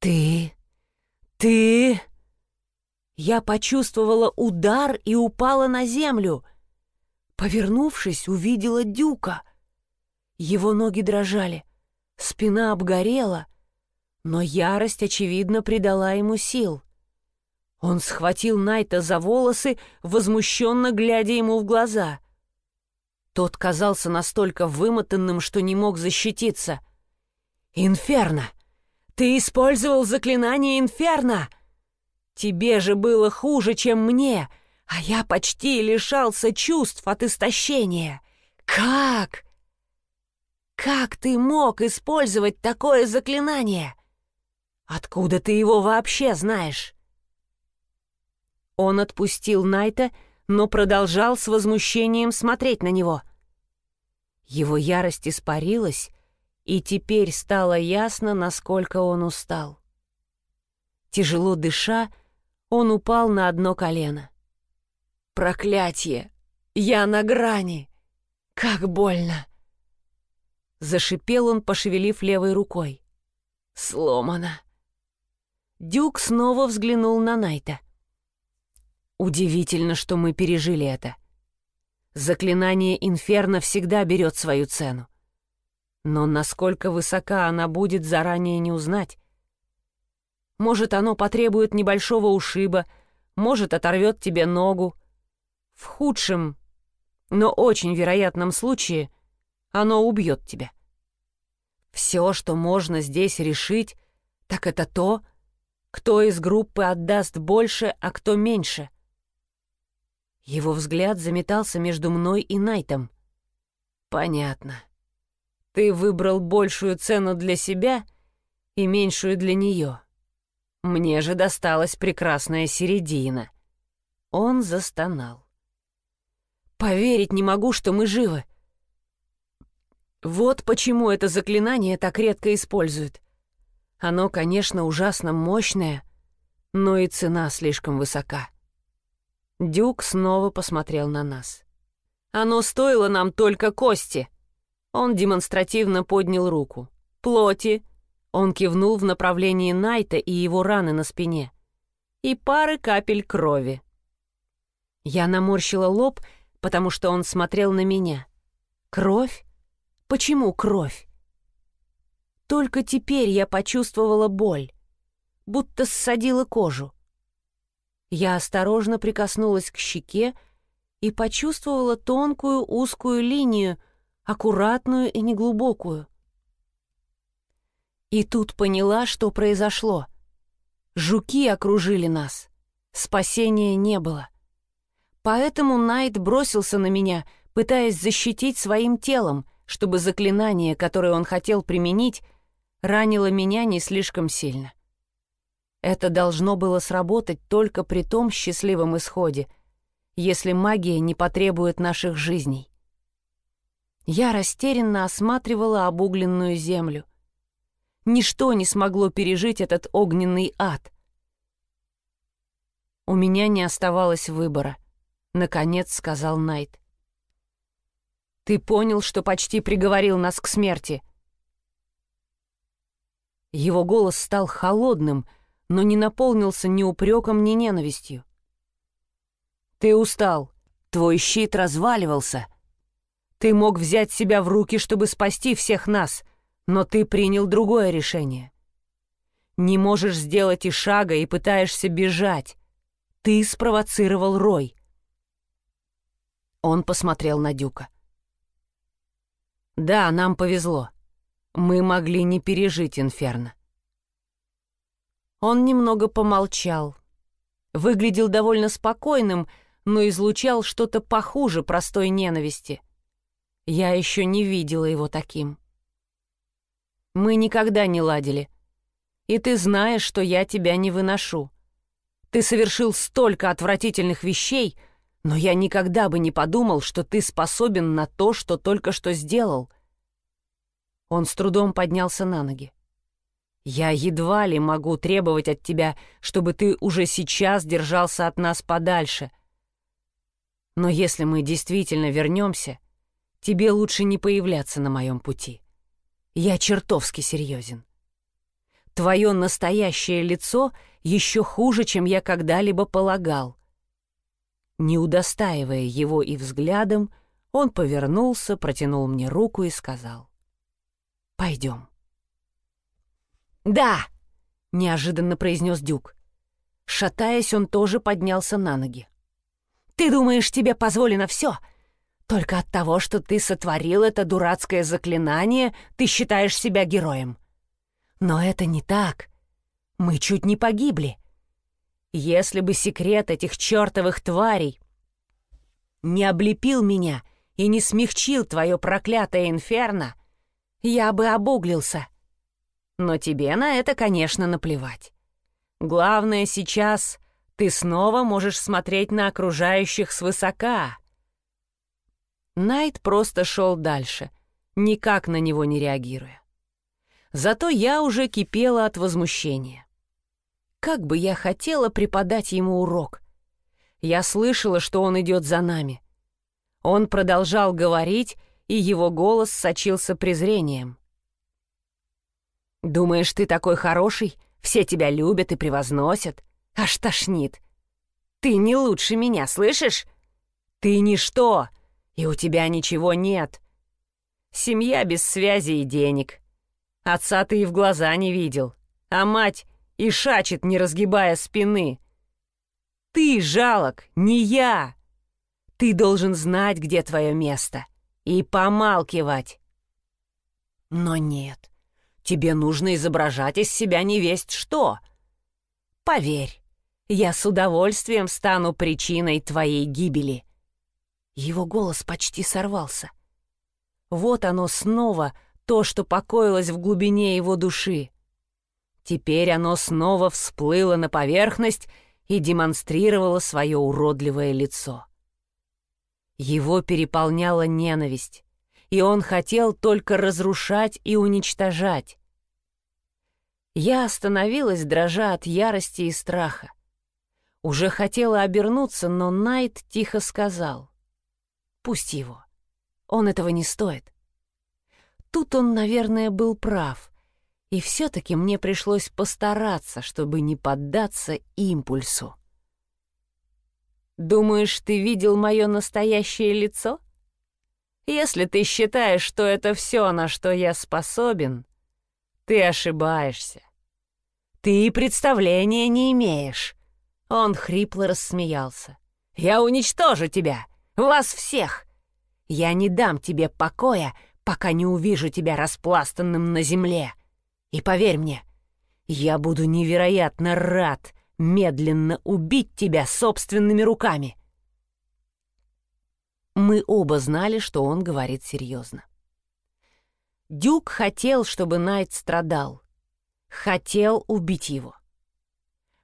«Ты... ты...» Я почувствовала удар и упала на землю. Повернувшись, увидела Дюка. Его ноги дрожали, спина обгорела, но ярость, очевидно, придала ему сил. Он схватил Найта за волосы, возмущенно глядя ему в глаза. Тот казался настолько вымотанным, что не мог защититься. «Инферно! Ты использовал заклинание Инферно! Тебе же было хуже, чем мне, а я почти лишался чувств от истощения. Как? Как ты мог использовать такое заклинание? Откуда ты его вообще знаешь?» Он отпустил Найта, но продолжал с возмущением смотреть на него. Его ярость испарилась, и теперь стало ясно, насколько он устал. Тяжело дыша, он упал на одно колено. «Проклятье! Я на грани! Как больно!» Зашипел он, пошевелив левой рукой. «Сломано!» Дюк снова взглянул на Найта. Удивительно, что мы пережили это. Заклинание Инферно всегда берет свою цену. Но насколько высока она будет, заранее не узнать. Может, оно потребует небольшого ушиба, может, оторвет тебе ногу. В худшем, но очень вероятном случае оно убьет тебя. Все, что можно здесь решить, так это то, кто из группы отдаст больше, а кто меньше. Его взгляд заметался между мной и Найтом. «Понятно. Ты выбрал большую цену для себя и меньшую для нее. Мне же досталась прекрасная середина». Он застонал. «Поверить не могу, что мы живы. Вот почему это заклинание так редко используют. Оно, конечно, ужасно мощное, но и цена слишком высока». Дюк снова посмотрел на нас. «Оно стоило нам только кости!» Он демонстративно поднял руку. «Плоти!» Он кивнул в направлении Найта и его раны на спине. «И пары капель крови». Я наморщила лоб, потому что он смотрел на меня. «Кровь? Почему кровь?» Только теперь я почувствовала боль, будто ссадила кожу. Я осторожно прикоснулась к щеке и почувствовала тонкую узкую линию, аккуратную и неглубокую. И тут поняла, что произошло. Жуки окружили нас. Спасения не было. Поэтому Найт бросился на меня, пытаясь защитить своим телом, чтобы заклинание, которое он хотел применить, ранило меня не слишком сильно. Это должно было сработать только при том счастливом исходе, если магия не потребует наших жизней. Я растерянно осматривала обугленную землю. Ничто не смогло пережить этот огненный ад. «У меня не оставалось выбора», — наконец сказал Найт. «Ты понял, что почти приговорил нас к смерти?» Его голос стал холодным, но не наполнился ни упреком, ни ненавистью. «Ты устал, твой щит разваливался. Ты мог взять себя в руки, чтобы спасти всех нас, но ты принял другое решение. Не можешь сделать и шага и пытаешься бежать. Ты спровоцировал Рой». Он посмотрел на Дюка. «Да, нам повезло. Мы могли не пережить Инферно. Он немного помолчал. Выглядел довольно спокойным, но излучал что-то похуже простой ненависти. Я еще не видела его таким. Мы никогда не ладили. И ты знаешь, что я тебя не выношу. Ты совершил столько отвратительных вещей, но я никогда бы не подумал, что ты способен на то, что только что сделал. Он с трудом поднялся на ноги. Я едва ли могу требовать от тебя, чтобы ты уже сейчас держался от нас подальше. Но если мы действительно вернемся, тебе лучше не появляться на моем пути. Я чертовски серьезен. Твое настоящее лицо еще хуже, чем я когда-либо полагал. Не удостаивая его и взглядом, он повернулся, протянул мне руку и сказал. «Пойдем». «Да!» — неожиданно произнес Дюк. Шатаясь, он тоже поднялся на ноги. «Ты думаешь, тебе позволено все? Только от того, что ты сотворил это дурацкое заклинание, ты считаешь себя героем. Но это не так. Мы чуть не погибли. Если бы секрет этих чертовых тварей не облепил меня и не смягчил твое проклятое инферно, я бы обуглился. Но тебе на это, конечно, наплевать. Главное сейчас ты снова можешь смотреть на окружающих свысока. Найт просто шел дальше, никак на него не реагируя. Зато я уже кипела от возмущения. Как бы я хотела преподать ему урок. Я слышала, что он идет за нами. Он продолжал говорить, и его голос сочился презрением. «Думаешь, ты такой хороший? Все тебя любят и превозносят? Аж тошнит. Ты не лучше меня, слышишь? Ты ничто, и у тебя ничего нет. Семья без связи и денег. Отца ты и в глаза не видел, а мать и шачет, не разгибая спины. Ты жалок, не я. Ты должен знать, где твое место, и помалкивать. Но нет, тебе нужно изображать из себя невесть что. Поверь, я с удовольствием стану причиной твоей гибели. Его голос почти сорвался. Вот оно снова — то, что покоилось в глубине его души. Теперь оно снова всплыло на поверхность и демонстрировало свое уродливое лицо. Его переполняла ненависть, и он хотел только разрушать и уничтожать. Я остановилась, дрожа от ярости и страха. Уже хотела обернуться, но Найт тихо сказал. «Пусть его. Он этого не стоит. Тут он, наверное, был прав. И все-таки мне пришлось постараться, чтобы не поддаться импульсу. «Думаешь, ты видел мое настоящее лицо? Если ты считаешь, что это все, на что я способен, ты ошибаешься. Ты представления не имеешь». Он хрипло рассмеялся. «Я уничтожу тебя, вас всех. Я не дам тебе покоя, пока не увижу тебя распластанным на земле. И поверь мне, я буду невероятно рад медленно убить тебя собственными руками. Мы оба знали, что он говорит серьезно. Дюк хотел, чтобы Найт страдал. Хотел убить его.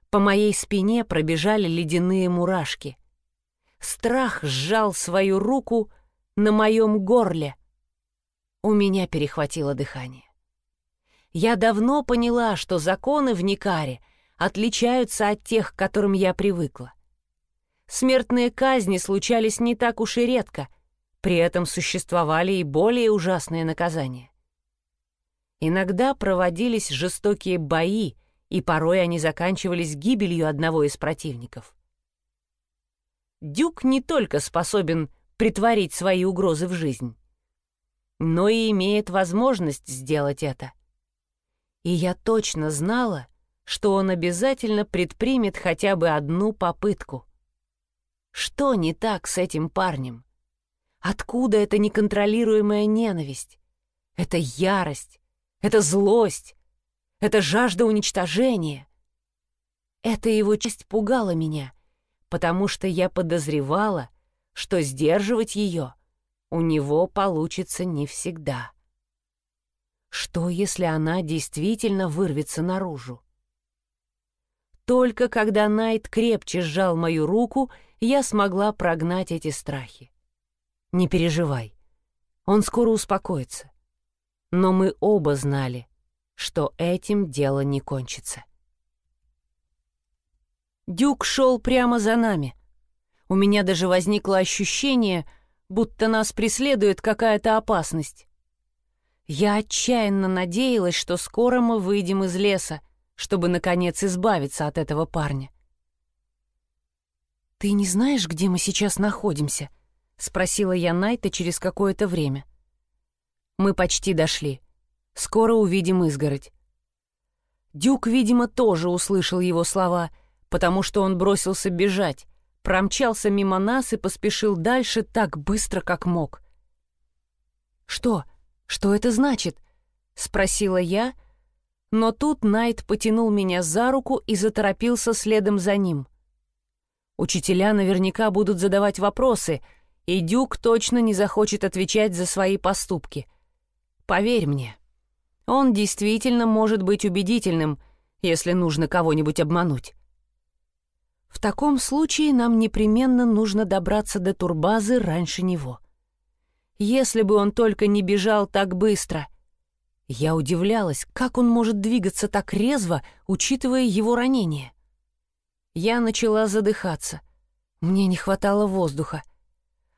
По моей спине пробежали ледяные мурашки. Страх сжал свою руку на моем горле — у меня перехватило дыхание. Я давно поняла, что законы в Никаре отличаются от тех, к которым я привыкла. Смертные казни случались не так уж и редко, при этом существовали и более ужасные наказания. Иногда проводились жестокие бои, и порой они заканчивались гибелью одного из противников. Дюк не только способен притворить свои угрозы в жизнь, но и имеет возможность сделать это. И я точно знала, что он обязательно предпримет хотя бы одну попытку. Что не так с этим парнем? Откуда эта неконтролируемая ненависть? Это ярость, это злость, это жажда уничтожения. Эта его часть пугала меня, потому что я подозревала, что сдерживать ее — у него получится не всегда. Что, если она действительно вырвется наружу? Только когда Найт крепче сжал мою руку, я смогла прогнать эти страхи. Не переживай, он скоро успокоится. Но мы оба знали, что этим дело не кончится. Дюк шел прямо за нами. У меня даже возникло ощущение, будто нас преследует какая-то опасность. Я отчаянно надеялась, что скоро мы выйдем из леса, чтобы, наконец, избавиться от этого парня. «Ты не знаешь, где мы сейчас находимся?» — спросила я Найта через какое-то время. Мы почти дошли. Скоро увидим изгородь. Дюк, видимо, тоже услышал его слова, потому что он бросился бежать, промчался мимо нас и поспешил дальше так быстро, как мог. «Что? Что это значит?» — спросила я, но тут Найт потянул меня за руку и заторопился следом за ним. Учителя наверняка будут задавать вопросы, и Дюк точно не захочет отвечать за свои поступки. Поверь мне, он действительно может быть убедительным, если нужно кого-нибудь обмануть. В таком случае нам непременно нужно добраться до турбазы раньше него. Если бы он только не бежал так быстро. Я удивлялась, как он может двигаться так резво, учитывая его ранение. Я начала задыхаться. Мне не хватало воздуха.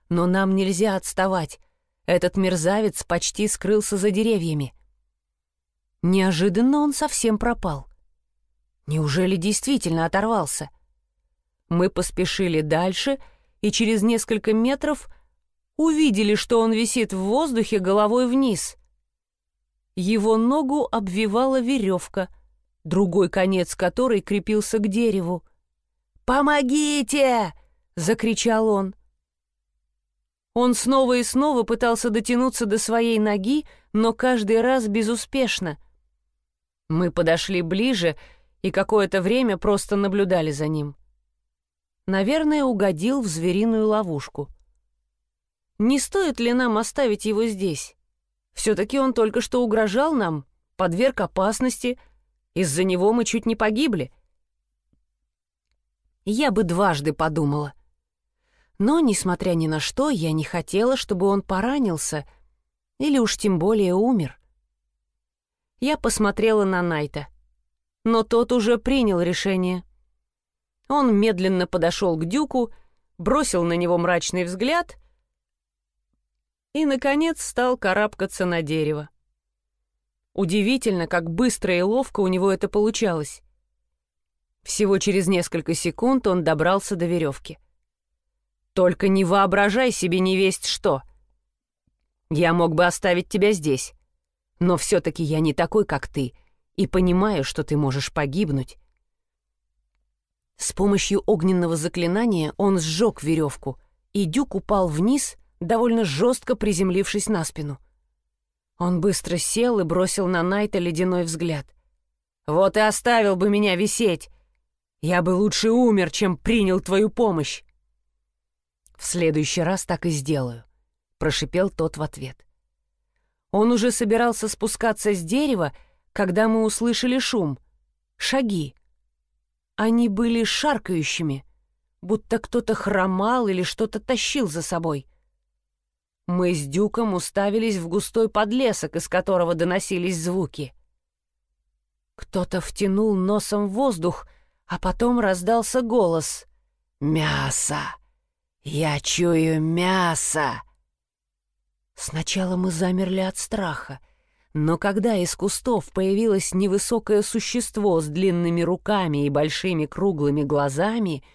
Но нам нельзя отставать. Этот мерзавец почти скрылся за деревьями. Неожиданно он совсем пропал. Неужели действительно оторвался? Мы поспешили дальше и через несколько метров увидели, что он висит в воздухе головой вниз. Его ногу обвивала веревка, другой конец которой крепился к дереву. «Помогите!» — закричал он. Он снова и снова пытался дотянуться до своей ноги, но каждый раз безуспешно. Мы подошли ближе и какое-то время просто наблюдали за ним. Наверное, угодил в звериную ловушку. Не стоит ли нам оставить его здесь? Все-таки он только что угрожал нам, подверг опасности. Из-за него мы чуть не погибли. Я бы дважды подумала. Но, несмотря ни на что, я не хотела, чтобы он поранился или уж тем более умер. Я посмотрела на Найта. Но тот уже принял решение — он медленно подошел к Дюку, бросил на него мрачный взгляд и, наконец, стал карабкаться на дерево. Удивительно, как быстро и ловко у него это получалось. Всего через несколько секунд он добрался до веревки. «Только не воображай себе невесть что. Я мог бы оставить тебя здесь, но все-таки я не такой, как ты, и понимаю, что ты можешь погибнуть. С помощью огненного заклинания он сжег веревку, и Дюк упал вниз, довольно жестко приземлившись на спину. Он быстро сел и бросил на Найта ледяной взгляд. «Вот и оставил бы меня висеть! Я бы лучше умер, чем принял твою помощь!» «В следующий раз так и сделаю», — прошипел тот в ответ. Он уже собирался спускаться с дерева, когда мы услышали шум. Шаги. Они были шаркающими, будто кто-то хромал или что-то тащил за собой. Мы с Дюком уставились в густой подлесок, из которого доносились звуки. Кто-то втянул носом воздух, а потом раздался голос. «Мясо! Я чую мясо!» Сначала мы замерли от страха — но когда из кустов появилось невысокое существо с длинными руками и большими круглыми глазами,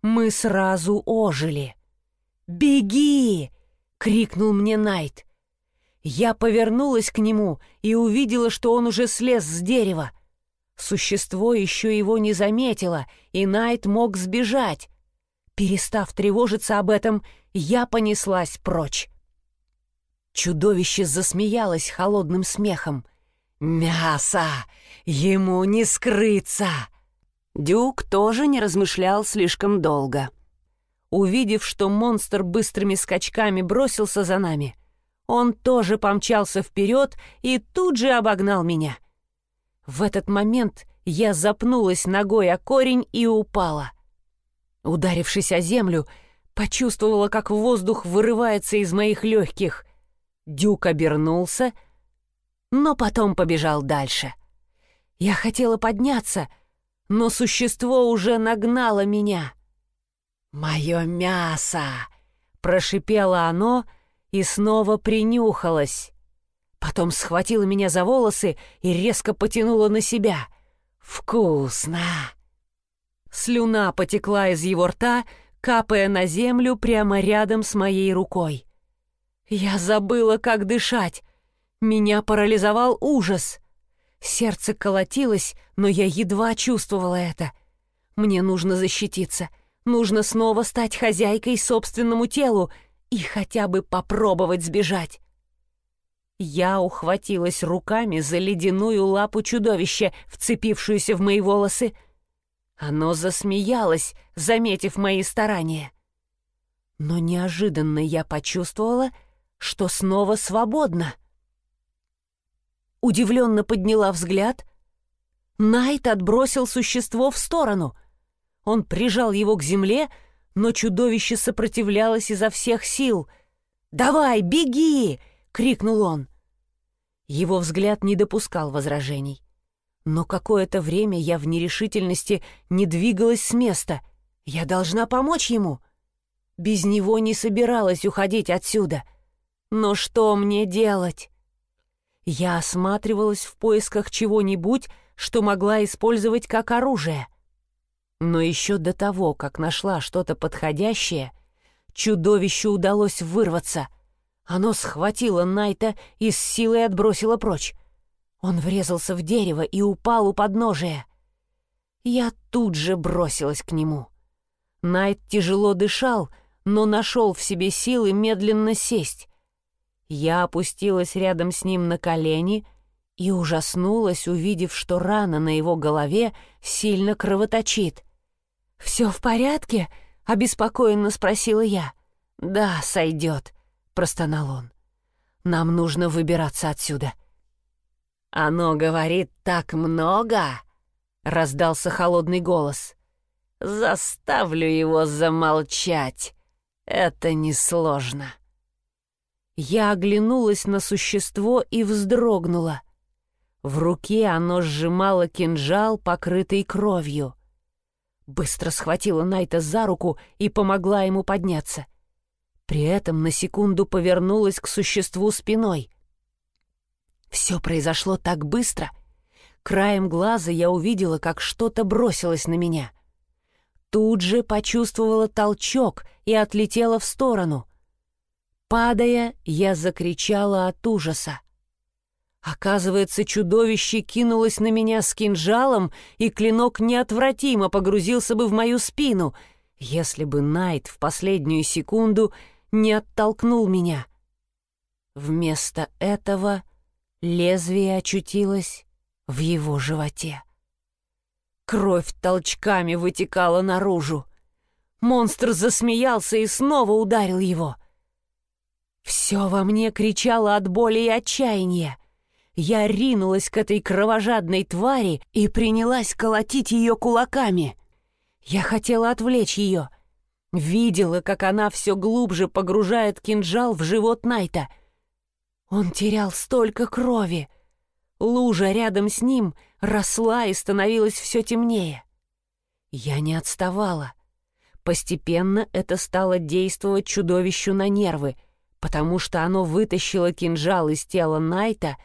мы сразу ожили. «Беги!» — крикнул мне Найт. Я повернулась к нему и увидела, что он уже слез с дерева. Существо еще его не заметило, и Найт мог сбежать. Перестав тревожиться об этом, я понеслась прочь. Чудовище засмеялось холодным смехом. «Мясо! Ему не скрыться!» Дюк тоже не размышлял слишком долго. Увидев, что монстр быстрыми скачками бросился за нами, Он тоже помчался вперед и тут же обогнал меня. В этот момент я запнулась ногой о корень и упала. Ударившись о землю, почувствовала, как воздух вырывается из моих легких. Дюк обернулся, но потом побежал дальше. Я хотела подняться, но существо уже нагнало меня. «Мое мясо!» — прошипело оно и снова принюхалось. Потом схватило меня за волосы и резко потянуло на себя. «Вкусно!» Слюна потекла из его рта, капая на землю прямо рядом с моей рукой. Я забыла, как дышать. Меня парализовал ужас. Сердце колотилось, но я едва чувствовала это. Мне нужно защититься. Нужно снова стать хозяйкой собственному телу и хотя бы попробовать сбежать. Я ухватилась руками за ледяную лапу чудовища, вцепившуюся в мои волосы, — оно засмеялось, заметив мои старания. Но неожиданно я почувствовала, что снова свободна. Удивленно подняла взгляд. Найт отбросил существо в сторону. Он прижал его к земле, но чудовище сопротивлялось изо всех сил. «Давай, беги!» — крикнул он. Его взгляд не допускал возражений. Но какое-то время я в нерешительности не двигалась с места. Я должна помочь ему. Без него не собиралась уходить отсюда. Но что мне делать? Я осматривалась в поисках чего-нибудь, что могла использовать как оружие. Но еще до того, как нашла что-то подходящее, чудовищу удалось вырваться. Оно схватило Найта и с силой отбросило прочь. Он врезался в дерево и упал у подножия. Я тут же бросилась к нему. Найт тяжело дышал, но нашел в себе силы медленно сесть. Я опустилась рядом с ним на колени и ужаснулась, увидев, что рана на его голове сильно кровоточит. «Все в порядке?» — обеспокоенно спросила я. «Да, сойдет», — простонал он. «Нам нужно выбираться отсюда. «Оно говорит так много!» — раздался холодный голос. «Заставлю его замолчать. Это несложно». Я оглянулась на существо и вздрогнула. В руке оно сжимало кинжал, покрытый кровью. Быстро схватила Найта за руку и помогла ему подняться. При этом на секунду повернулась к существу спиной. Все произошло так быстро. Краем глаза я увидела, как что-то бросилось на меня. Тут же почувствовала толчок и отлетела в сторону. Падая, я закричала от ужаса. Оказывается, чудовище кинулось на меня с кинжалом, и клинок неотвратимо погрузился бы в мою спину, если бы Найт в последнюю секунду не оттолкнул меня. Вместо этого Лезвие очутилось в его животе. Кровь толчками вытекала наружу. Монстр засмеялся и снова ударил его. Все во мне кричало от боли и отчаяния. Я ринулась к этой кровожадной твари и принялась колотить ее кулаками. Я хотела отвлечь ее. Видела, как она все глубже погружает кинжал в живот Найта — он терял столько крови. Лужа рядом с ним росла и становилась все темнее. Я не отставала. Постепенно это стало действовать чудовищу на нервы, потому что оно вытащило кинжал из тела Найта,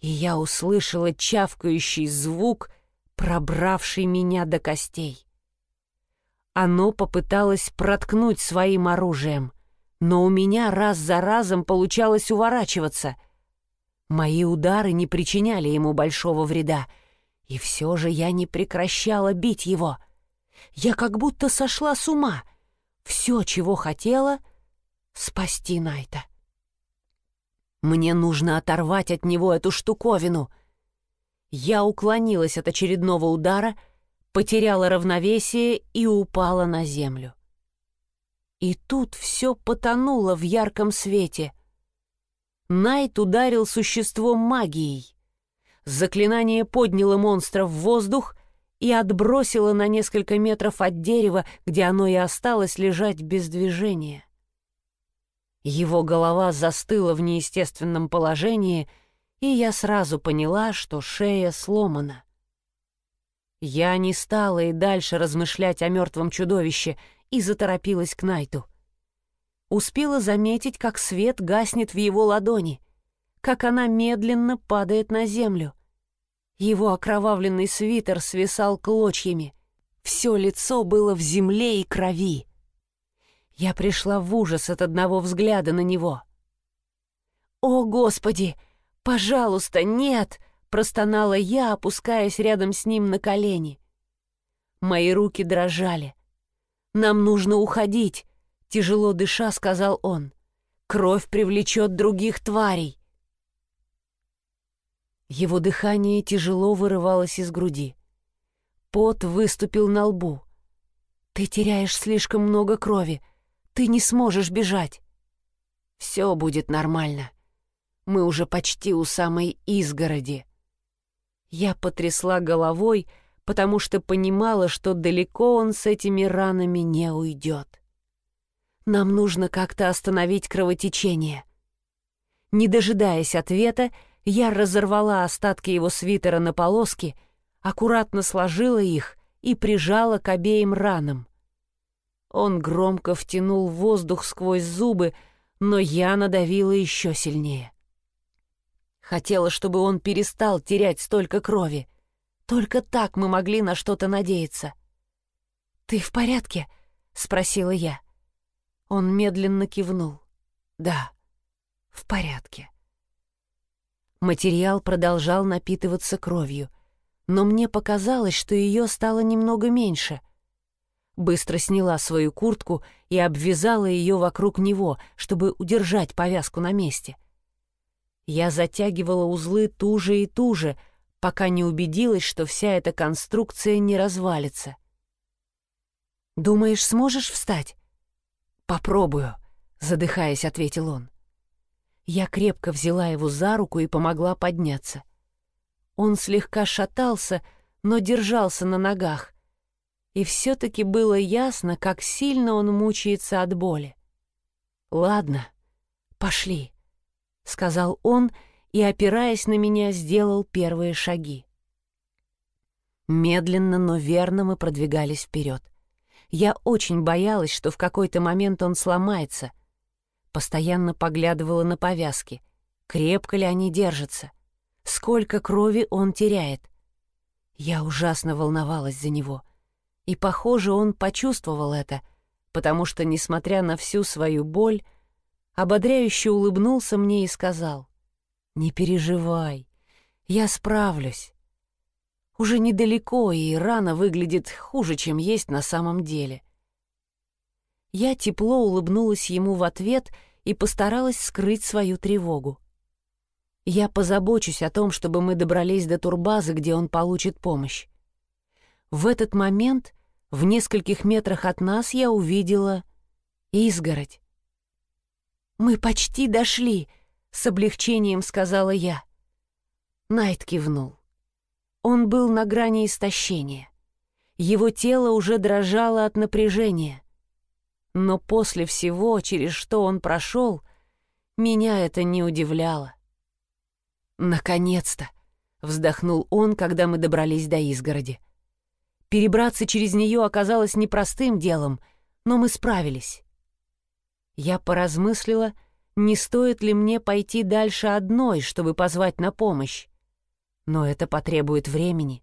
и я услышала чавкающий звук, пробравший меня до костей. Оно попыталось проткнуть своим оружием но у меня раз за разом получалось уворачиваться. Мои удары не причиняли ему большого вреда, и все же я не прекращала бить его. Я как будто сошла с ума. Все, чего хотела — спасти Найта. Мне нужно оторвать от него эту штуковину. Я уклонилась от очередного удара, потеряла равновесие и упала на землю. И тут все потонуло в ярком свете. Найт ударил существом магией. Заклинание подняло монстра в воздух и отбросило на несколько метров от дерева, где оно и осталось лежать без движения. Его голова застыла в неестественном положении, и я сразу поняла, что шея сломана. Я не стала и дальше размышлять о мертвом чудовище и заторопилась к Найту. Успела заметить, как свет гаснет в его ладони, как она медленно падает на землю. Его окровавленный свитер свисал клочьями. Все лицо было в земле и крови. Я пришла в ужас от одного взгляда на него. «О, Господи! Пожалуйста, нет!» — простонала я, опускаясь рядом с ним на колени. Мои руки дрожали. «Нам нужно уходить», — тяжело дыша сказал он. «Кровь привлечет других тварей». Его дыхание тяжело вырывалось из груди. Пот выступил на лбу. «Ты теряешь слишком много крови. Ты не сможешь бежать». «Все будет нормально. Мы уже почти у самой изгороди». Я потрясла головой, потому что понимала, что далеко он с этими ранами не уйдет. Нам нужно как-то остановить кровотечение. Не дожидаясь ответа, я разорвала остатки его свитера на полоски, аккуратно сложила их и прижала к обеим ранам. Он громко втянул воздух сквозь зубы, но я надавила еще сильнее. Хотела, чтобы он перестал терять столько крови. Только так мы могли на что-то надеяться. «Ты в порядке?» — спросила я. Он медленно кивнул. «Да, в порядке». Материал продолжал напитываться кровью, но мне показалось, что ее стало немного меньше. Быстро сняла свою куртку и обвязала ее вокруг него, чтобы удержать повязку на месте — я затягивала узлы туже и туже, пока не убедилась, что вся эта конструкция не развалится. «Думаешь, сможешь встать?» «Попробую», — задыхаясь, ответил он. Я крепко взяла его за руку и помогла подняться. Он слегка шатался, но держался на ногах, и все-таки было ясно, как сильно он мучается от боли. «Ладно, пошли». — сказал он и, опираясь на меня, сделал первые шаги. Медленно, но верно мы продвигались вперед. Я очень боялась, что в какой-то момент он сломается. Постоянно поглядывала на повязки. Крепко ли они держатся? Сколько крови он теряет? Я ужасно волновалась за него. И, похоже, он почувствовал это, потому что, несмотря на всю свою боль, ободряюще улыбнулся мне и сказал, «Не переживай, я справлюсь. Уже недалеко, и рана выглядит хуже, чем есть на самом деле». Я тепло улыбнулась ему в ответ и постаралась скрыть свою тревогу. Я позабочусь о том, чтобы мы добрались до турбазы, где он получит помощь. В этот момент в нескольких метрах от нас я увидела изгородь. «Мы почти дошли», — с облегчением сказала я. Найт кивнул. Он был на грани истощения. Его тело уже дрожало от напряжения. Но после всего, через что он прошел, меня это не удивляло. «Наконец-то!» — вздохнул он, когда мы добрались до изгороди. Перебраться через нее оказалось непростым делом, но мы справились. Я поразмыслила, не стоит ли мне пойти дальше одной, чтобы позвать на помощь. Но это потребует времени.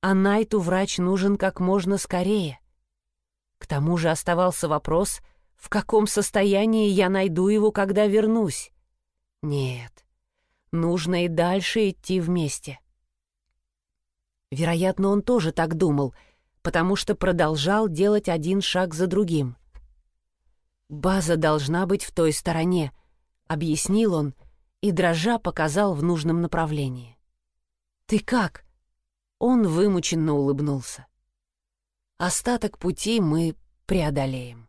А Найту врач нужен как можно скорее. К тому же оставался вопрос, в каком состоянии я найду его, когда вернусь. Нет, нужно и дальше идти вместе. Вероятно, он тоже так думал, потому что продолжал делать один шаг за другим. «База должна быть в той стороне», — объяснил он и, дрожа, показал в нужном направлении. «Ты как?» Он вымученно улыбнулся. «Остаток пути мы преодолеем».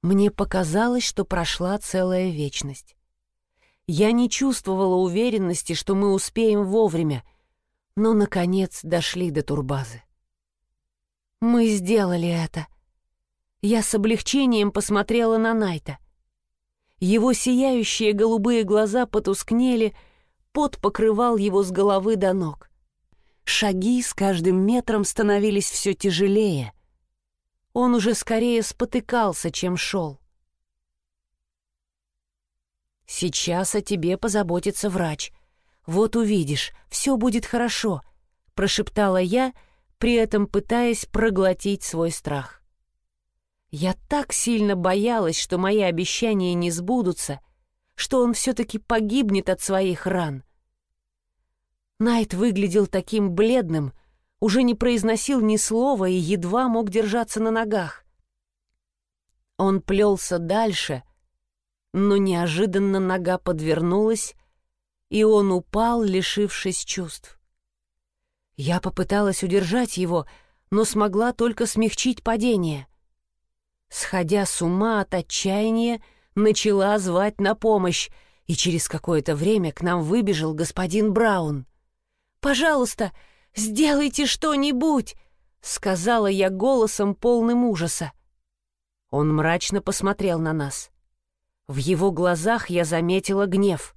Мне показалось, что прошла целая вечность. Я не чувствовала уверенности, что мы успеем вовремя, но, наконец, дошли до турбазы. Мы сделали это. Я с облегчением посмотрела на Найта. Его сияющие голубые глаза потускнели, пот покрывал его с головы до ног. Шаги с каждым метром становились все тяжелее. Он уже скорее спотыкался, чем шел. «Сейчас о тебе позаботится врач. Вот увидишь, все будет хорошо», — прошептала я, при этом пытаясь проглотить свой страх. Я так сильно боялась, что мои обещания не сбудутся, что он все-таки погибнет от своих ран. Найт выглядел таким бледным, уже не произносил ни слова и едва мог держаться на ногах. Он плелся дальше, но неожиданно нога подвернулась, и он упал, лишившись чувств. Я попыталась удержать его, но смогла только смягчить падение. Сходя с ума от отчаяния, начала звать на помощь, и через какое-то время к нам выбежал господин Браун. «Пожалуйста, «Сделайте что-нибудь!» — сказала я голосом полным ужаса. Он мрачно посмотрел на нас. В его глазах я заметила гнев.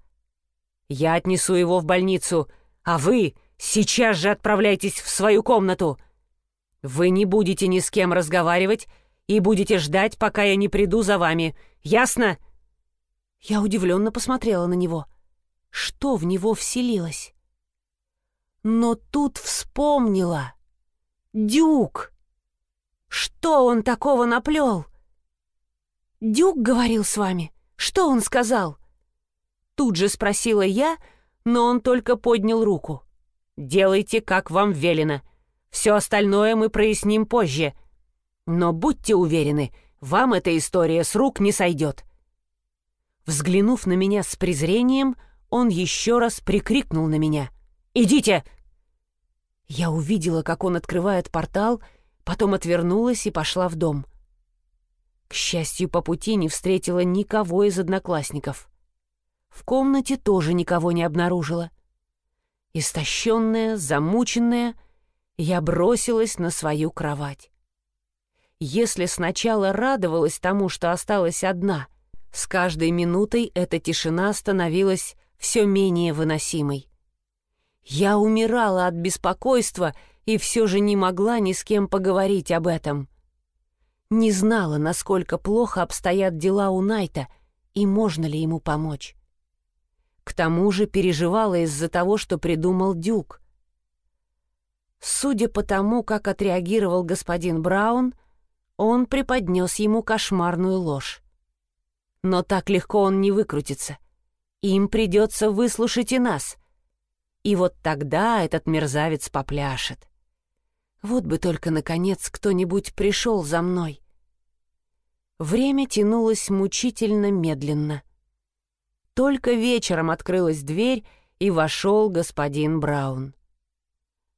«Я отнесу его в больницу, а вы сейчас же отправляйтесь в свою комнату. Вы не будете ни с кем разговаривать и будете ждать, пока я не приду за вами. Ясно?» Я удивленно посмотрела на него. Что в него вселилось? Но тут вспомнила. Дюк! Что он такого наплел? Дюк говорил с вами? Что он сказал? Тут же спросила я, но он только поднял руку. «Делайте, как вам велено. Все остальное мы проясним позже. Но будьте уверены, вам эта история с рук не сойдет». Взглянув на меня с презрением, он еще раз прикрикнул на меня. «Идите! Я увидела, как он открывает портал, потом отвернулась и пошла в дом. К счастью, по пути не встретила никого из одноклассников. В комнате тоже никого не обнаружила. Истощенная, замученная, я бросилась на свою кровать. Если сначала радовалась тому, что осталась одна, с каждой минутой эта тишина становилась все менее выносимой. Я умирала от беспокойства и все же не могла ни с кем поговорить об этом. Не знала, насколько плохо обстоят дела у Найта и можно ли ему помочь. К тому же переживала из-за того, что придумал Дюк. Судя по тому, как отреагировал господин Браун, он преподнес ему кошмарную ложь. Но так легко он не выкрутится. Им придется выслушать и нас — и вот тогда этот мерзавец попляшет. Вот бы только, наконец, кто-нибудь пришел за мной. Время тянулось мучительно медленно. Только вечером открылась дверь, и вошел господин Браун.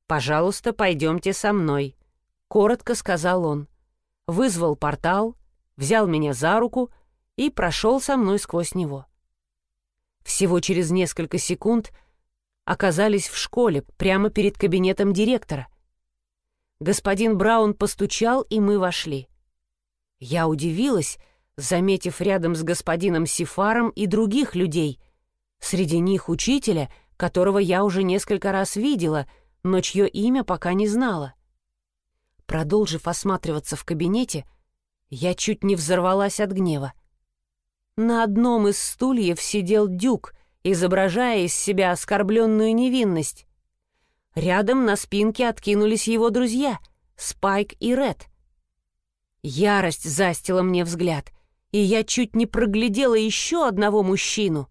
«Пожалуйста, пойдемте со мной», — коротко сказал он. Вызвал портал, взял меня за руку и прошел со мной сквозь него. Всего через несколько секунд — оказались в школе, прямо перед кабинетом директора. Господин Браун постучал, и мы вошли. Я удивилась, заметив рядом с господином Сифаром и других людей. Среди них учителя, которого я уже несколько раз видела, но чье имя пока не знала. Продолжив осматриваться в кабинете, я чуть не взорвалась от гнева. На одном из стульев сидел Дюк изображая из себя оскорбленную невинность. Рядом на спинке откинулись его друзья — Спайк и Ред. Ярость застила мне взгляд, и я чуть не проглядела еще одного мужчину.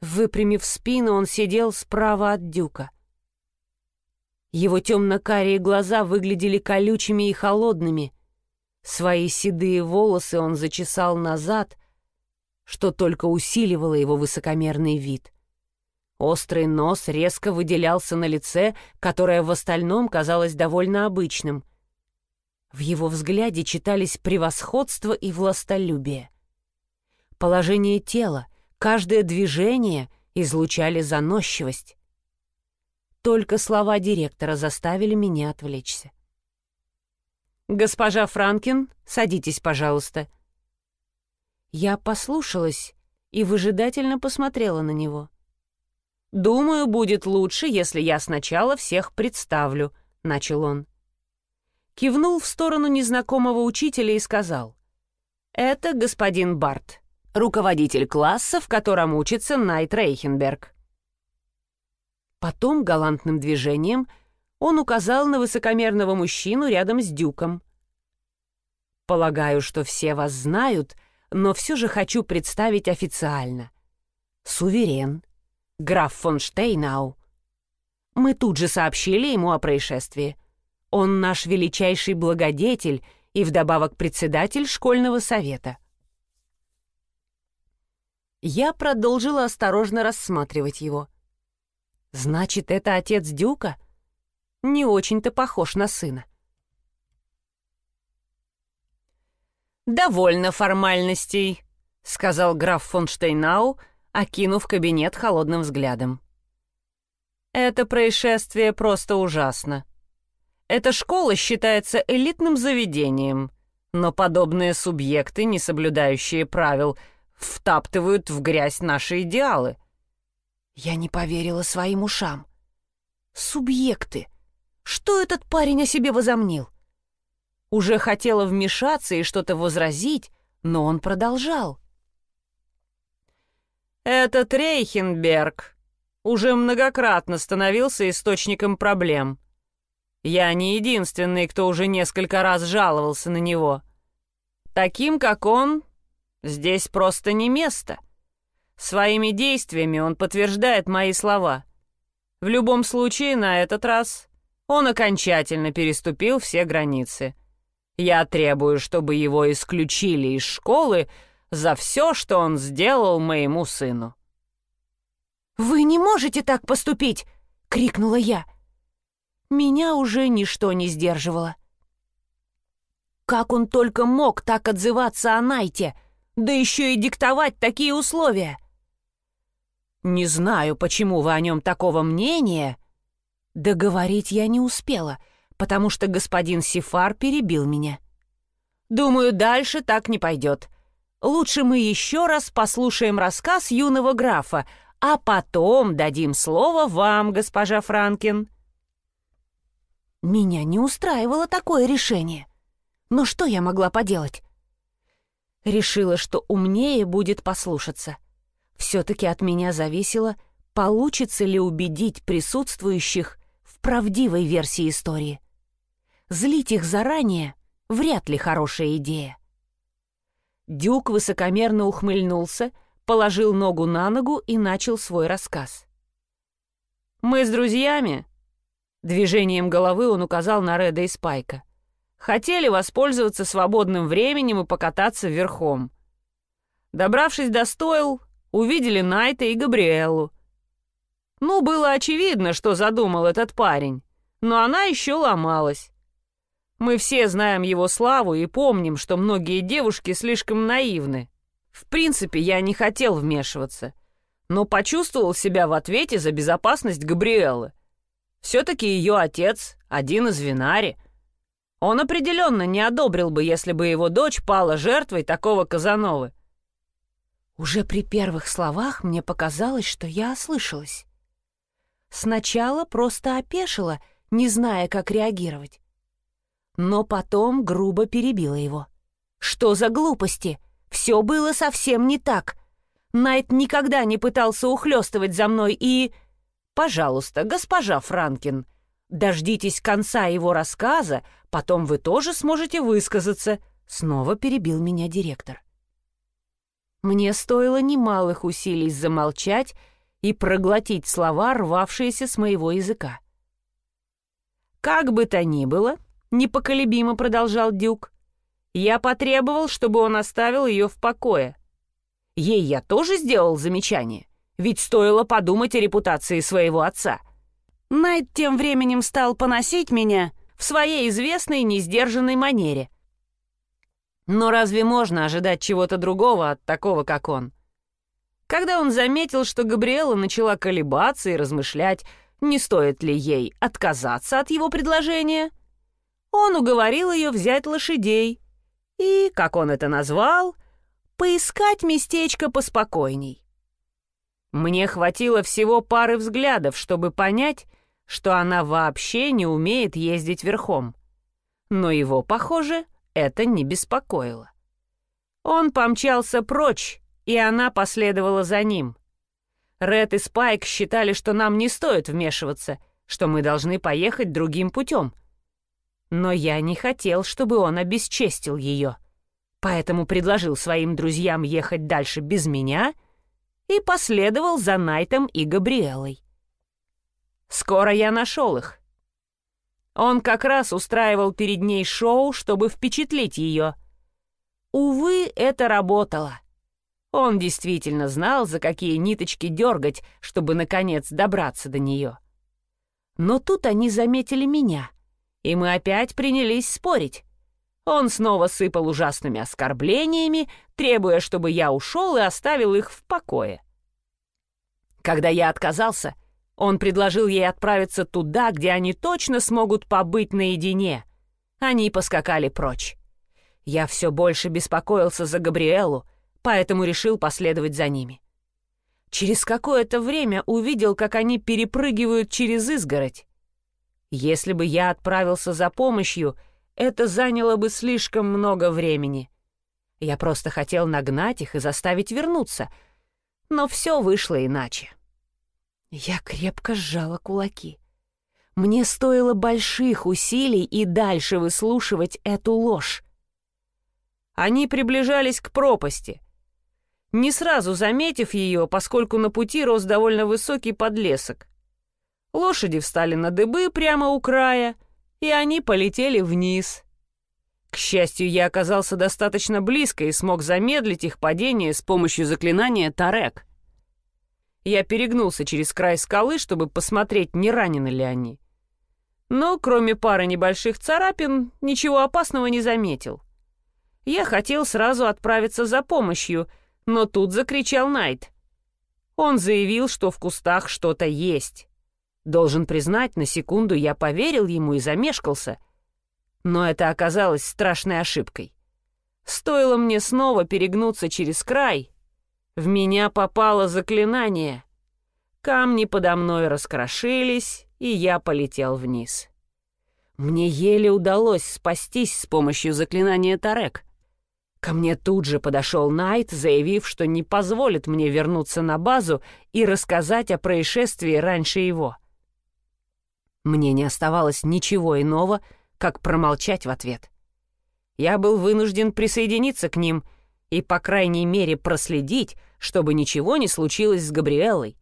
Выпрямив спину, он сидел справа от Дюка. Его темно-карие глаза выглядели колючими и холодными. Свои седые волосы он зачесал назад — что только усиливало его высокомерный вид. Острый нос резко выделялся на лице, которое в остальном казалось довольно обычным. В его взгляде читались превосходство и властолюбие. Положение тела, каждое движение излучали заносчивость. Только слова директора заставили меня отвлечься. «Госпожа Франкин, садитесь, пожалуйста». Я послушалась и выжидательно посмотрела на него. «Думаю, будет лучше, если я сначала всех представлю», — начал он. Кивнул в сторону незнакомого учителя и сказал. «Это господин Барт, руководитель класса, в котором учится Найт Рейхенберг». Потом галантным движением он указал на высокомерного мужчину рядом с дюком. «Полагаю, что все вас знают, но все же хочу представить официально. Суверен, граф фон Штейнау. Мы тут же сообщили ему о происшествии. Он наш величайший благодетель и вдобавок председатель школьного совета». Я продолжила осторожно рассматривать его. Значит, это отец Дюка? Не очень-то похож на сына. «Довольно формальностей», — сказал граф фон Штейнау, окинув кабинет холодным взглядом. «Это происшествие просто ужасно. Эта школа считается элитным заведением, но подобные субъекты, не соблюдающие правил, втаптывают в грязь наши идеалы». Я не поверила своим ушам. Субъекты. Что этот парень о себе возомнил? Уже хотела вмешаться и что-то возразить, но он продолжал. «Этот Рейхенберг уже многократно становился источником проблем. Я не единственный, кто уже несколько раз жаловался на него. Таким, как он, здесь просто не место». Своими действиями он подтверждает мои слова. В любом случае, на этот раз он окончательно переступил все границы. Я требую, чтобы его исключили из школы за все, что он сделал моему сыну». «Вы не можете так поступить!» — крикнула я. Меня уже ничто не сдерживало. Как он только мог так отзываться о Найте, да еще и диктовать такие условия? «Не знаю, почему вы о нем такого мнения». Договорить я не успела, потому что господин Сифар перебил меня. «Думаю, дальше так не пойдет. Лучше мы еще раз послушаем рассказ юного графа, а потом дадим слово вам, госпожа Франкин». Меня не устраивало такое решение. Но что я могла поделать? Решила, что умнее будет послушаться — все-таки от меня зависело, получится ли убедить присутствующих в правдивой версии истории. Злить их заранее — вряд ли хорошая идея. Дюк высокомерно ухмыльнулся, положил ногу на ногу и начал свой рассказ. «Мы с друзьями...» Движением головы он указал на Реда и Спайка. «Хотели воспользоваться свободным временем и покататься верхом. Добравшись до стойл, увидели Найта и Габриэлу. Ну, было очевидно, что задумал этот парень, но она еще ломалась. Мы все знаем его славу и помним, что многие девушки слишком наивны. В принципе, я не хотел вмешиваться, но почувствовал себя в ответе за безопасность Габриэлы. Все-таки ее отец — один из винари. Он определенно не одобрил бы, если бы его дочь пала жертвой такого Казановы. Уже при первых словах мне показалось, что я ослышалась. Сначала просто опешила, не зная, как реагировать. Но потом грубо перебила его. «Что за глупости? Все было совсем не так. Найт никогда не пытался ухлёстывать за мной и...» «Пожалуйста, госпожа Франкин, дождитесь конца его рассказа, потом вы тоже сможете высказаться», — снова перебил меня директор. Мне стоило немалых усилий замолчать и проглотить слова, рвавшиеся с моего языка. «Как бы то ни было», — непоколебимо продолжал Дюк, «я потребовал, чтобы он оставил ее в покое. Ей я тоже сделал замечание, ведь стоило подумать о репутации своего отца. Найт тем временем стал поносить меня, в своей известной несдержанной манере. Но разве можно ожидать чего-то другого от такого, как он? Когда он заметил, что Габриэла начала колебаться и размышлять, не стоит ли ей отказаться от его предложения, он уговорил ее взять лошадей и, как он это назвал, поискать местечко поспокойней. Мне хватило всего пары взглядов, чтобы понять, что она вообще не умеет ездить верхом. Но его, похоже, это не беспокоило. Он помчался прочь, и она последовала за ним. Ред и Спайк считали, что нам не стоит вмешиваться, что мы должны поехать другим путем. Но я не хотел, чтобы он обесчестил ее, поэтому предложил своим друзьям ехать дальше без меня и последовал за Найтом и Габриэлой. Скоро я нашел их. Он как раз устраивал перед ней шоу, чтобы впечатлить ее. Увы, это работало. Он действительно знал, за какие ниточки дергать, чтобы, наконец, добраться до нее. Но тут они заметили меня, и мы опять принялись спорить. Он снова сыпал ужасными оскорблениями, требуя, чтобы я ушел и оставил их в покое. Когда я отказался, он предложил ей отправиться туда, где они точно смогут побыть наедине. Они поскакали прочь. Я все больше беспокоился за Габриэлу, поэтому решил последовать за ними. Через какое-то время увидел, как они перепрыгивают через изгородь. Если бы я отправился за помощью, это заняло бы слишком много времени. Я просто хотел нагнать их и заставить вернуться, но все вышло иначе. Я крепко сжала кулаки. Мне стоило больших усилий и дальше выслушивать эту ложь. Они приближались к пропасти — не сразу заметив ее, поскольку на пути рос довольно высокий подлесок. Лошади встали на дыбы прямо у края, и они полетели вниз. К счастью, я оказался достаточно близко и смог замедлить их падение с помощью заклинания Тарек. Я перегнулся через край скалы, чтобы посмотреть, не ранены ли они. Но, кроме пары небольших царапин, ничего опасного не заметил. Я хотел сразу отправиться за помощью — но тут закричал Найт. Он заявил, что в кустах что-то есть. Должен признать, на секунду я поверил ему и замешкался. Но это оказалось страшной ошибкой. Стоило мне снова перегнуться через край, в меня попало заклинание. Камни подо мной раскрошились, и я полетел вниз. Мне еле удалось спастись с помощью заклинания Тарек. Ко мне тут же подошел Найт, заявив, что не позволит мне вернуться на базу и рассказать о происшествии раньше его. Мне не оставалось ничего иного, как промолчать в ответ. Я был вынужден присоединиться к ним и, по крайней мере, проследить, чтобы ничего не случилось с Габриэлой.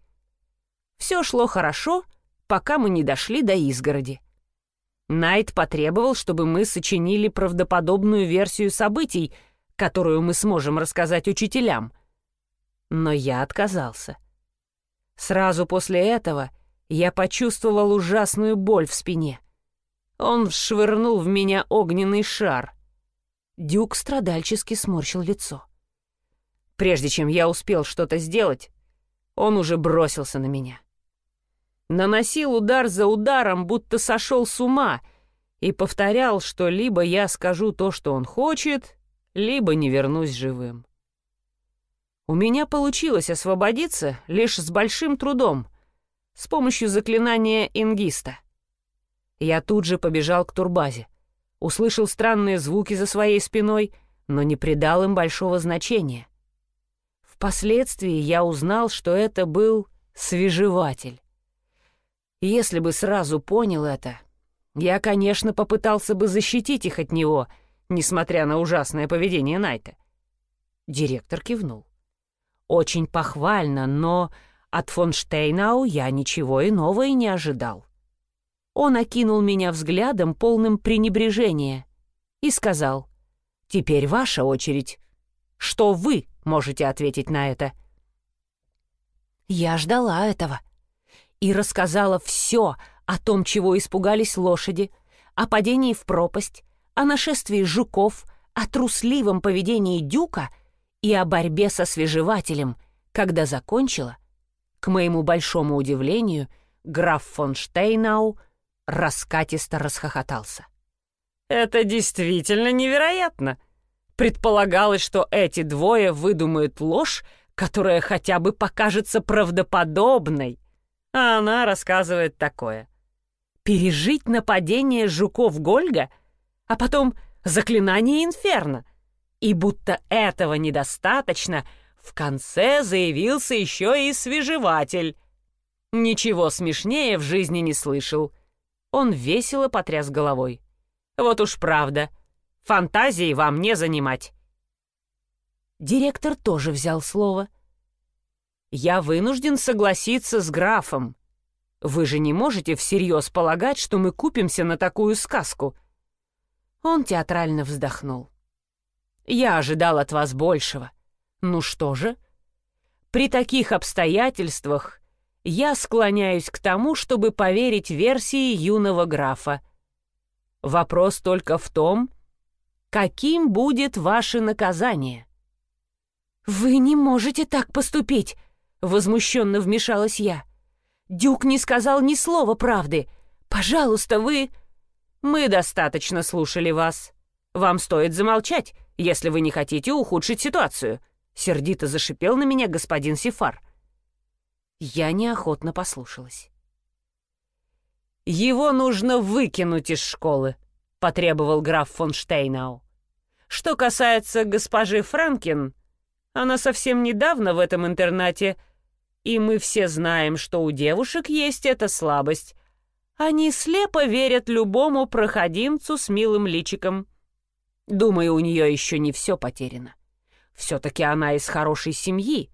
Все шло хорошо, пока мы не дошли до изгороди. Найт потребовал, чтобы мы сочинили правдоподобную версию событий — которую мы сможем рассказать учителям. Но я отказался. Сразу после этого я почувствовал ужасную боль в спине. Он швырнул в меня огненный шар. Дюк страдальчески сморщил лицо. Прежде чем я успел что-то сделать, он уже бросился на меня. Наносил удар за ударом, будто сошел с ума, и повторял, что либо я скажу то, что он хочет, либо не вернусь живым. У меня получилось освободиться лишь с большим трудом, с помощью заклинания ингиста. Я тут же побежал к турбазе, услышал странные звуки за своей спиной, но не придал им большого значения. Впоследствии я узнал, что это был свежеватель. Если бы сразу понял это, я, конечно, попытался бы защитить их от него — несмотря на ужасное поведение Найта. Директор кивнул. Очень похвально, но от фон Штейнау я ничего иного и не ожидал. Он окинул меня взглядом, полным пренебрежения, и сказал, «Теперь ваша очередь. Что вы можете ответить на это?» Я ждала этого и рассказала все о том, чего испугались лошади, о падении в пропасть, о нашествии жуков, о трусливом поведении дюка и о борьбе со свежевателем, когда закончила, к моему большому удивлению, граф фон Штейнау раскатисто расхохотался. «Это действительно невероятно!» Предполагалось, что эти двое выдумают ложь, которая хотя бы покажется правдоподобной. А она рассказывает такое. Пережить нападение жуков Гольга, а потом заклинание Инферно. И будто этого недостаточно, в конце заявился еще и свежеватель. Ничего смешнее в жизни не слышал. Он весело потряс головой. Вот уж правда — Фантазией вам не занимать. Директор тоже взял слово. Я вынужден согласиться с графом. Вы же не можете всерьез полагать, что мы купимся на такую сказку. Он театрально вздохнул. Я ожидал от вас большего. Ну что же? При таких обстоятельствах я склоняюсь к тому, чтобы поверить версии юного графа. Вопрос только в том, каким будет ваше наказание?» «Вы не можете так поступить!» — возмущенно вмешалась я. «Дюк не сказал ни слова правды. Пожалуйста, вы...» «Мы достаточно слушали вас. Вам стоит замолчать, если вы не хотите ухудшить ситуацию», — сердито зашипел на меня господин Сифар. Я неохотно послушалась. «Его нужно выкинуть из школы», — потребовал граф фон Штейнау. Что касается госпожи Франкин, она совсем недавно в этом интернате, и мы все знаем, что у девушек есть эта слабость. Они слепо верят любому проходимцу с милым личиком. Думаю, у нее еще не все потеряно. Все-таки она из хорошей семьи.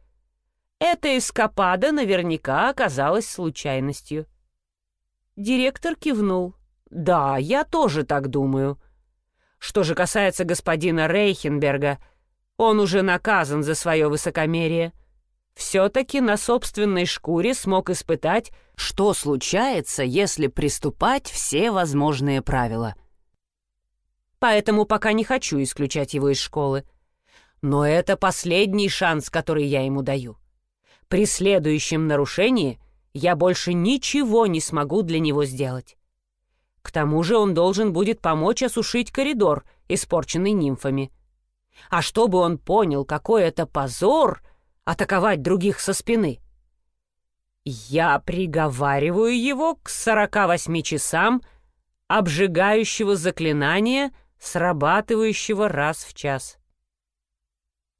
Эта эскапада наверняка оказалась случайностью. Директор кивнул. «Да, я тоже так думаю. Что же касается господина Рейхенберга, он уже наказан за свое высокомерие. Все-таки на собственной шкуре смог испытать, что случается, если приступать все возможные правила. Поэтому пока не хочу исключать его из школы. Но это последний шанс, который я ему даю. При следующем нарушении я больше ничего не смогу для него сделать. К тому же он должен будет помочь осушить коридор, испорченный нимфами. А чтобы он понял, какой это позор атаковать других со спины, я приговариваю его к 48 часам обжигающего заклинания, срабатывающего раз в час.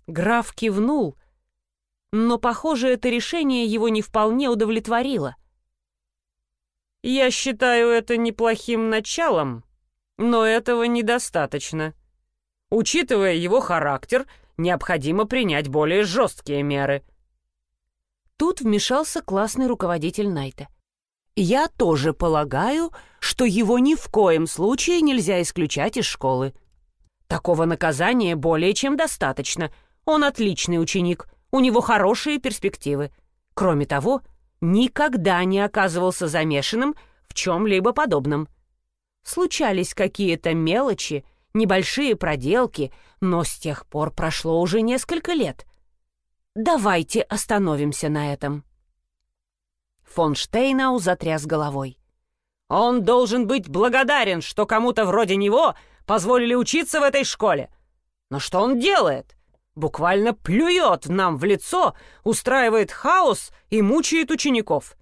Граф кивнул, но, похоже, это решение его не вполне удовлетворило. Я считаю это неплохим началом, но этого недостаточно. Учитывая его характер, необходимо принять более жесткие меры. Тут вмешался классный руководитель Найта. Я тоже полагаю, что его ни в коем случае нельзя исключать из школы. Такого наказания более чем достаточно. Он отличный ученик, у него хорошие перспективы. Кроме того, никогда не оказывался замешанным в чем-либо подобном. Случались какие-то мелочи, небольшие проделки, но с тех пор прошло уже несколько лет. Давайте остановимся на этом. Фон Штейнау затряс головой. Он должен быть благодарен, что кому-то вроде него позволили учиться в этой школе. Но что он делает? Буквально плюет нам в лицо, устраивает хаос и мучает учеников.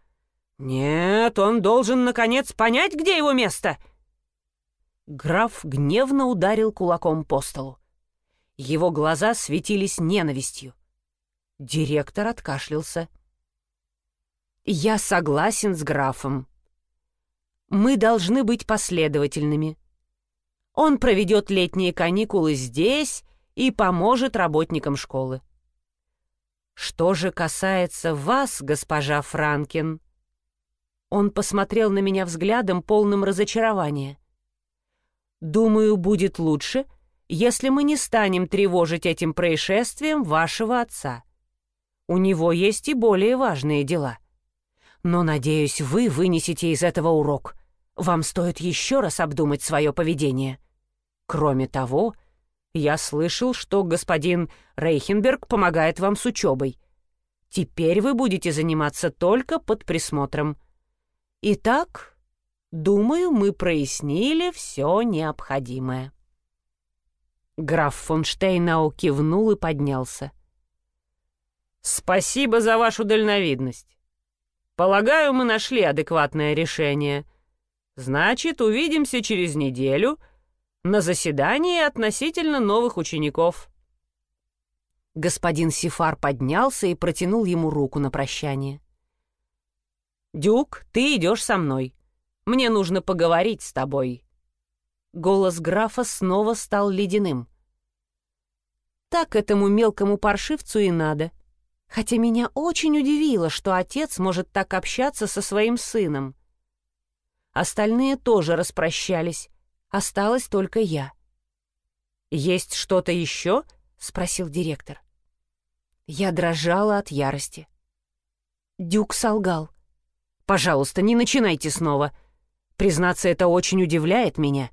Нет, он должен, наконец, понять, где его место. Граф гневно ударил кулаком по столу. Его глаза светились ненавистью. Директор откашлялся. «Я согласен с графом. Мы должны быть последовательными. Он проведет летние каникулы здесь и поможет работникам школы. Что же касается вас, госпожа Франкин, он посмотрел на меня взглядом, полным разочарования. Думаю, будет лучше, если мы не станем тревожить этим происшествием вашего отца. У него есть и более важные дела. Но, надеюсь, вы вынесете из этого урок. вам стоит еще раз обдумать свое поведение. Кроме того, я слышал, что господин Рейхенберг помогает вам с учебой. Теперь вы будете заниматься только под присмотром. Итак, думаю, мы прояснили все необходимое». Граф фон Штейнау кивнул и поднялся. «Спасибо за вашу дальновидность. Полагаю, мы нашли адекватное решение. Значит, увидимся через неделю на заседании относительно новых учеников». Господин Сифар поднялся и протянул ему руку на прощание. «Дюк, ты идешь со мной. Мне нужно поговорить с тобой». Голос графа снова стал ледяным. Так этому мелкому паршивцу и надо. Хотя меня очень удивило, что отец может так общаться со своим сыном. Остальные тоже распрощались. Осталась только я. «Есть что-то еще?» — спросил директор. Я дрожала от ярости. Дюк солгал. «Пожалуйста, не начинайте снова. Признаться, это очень удивляет меня.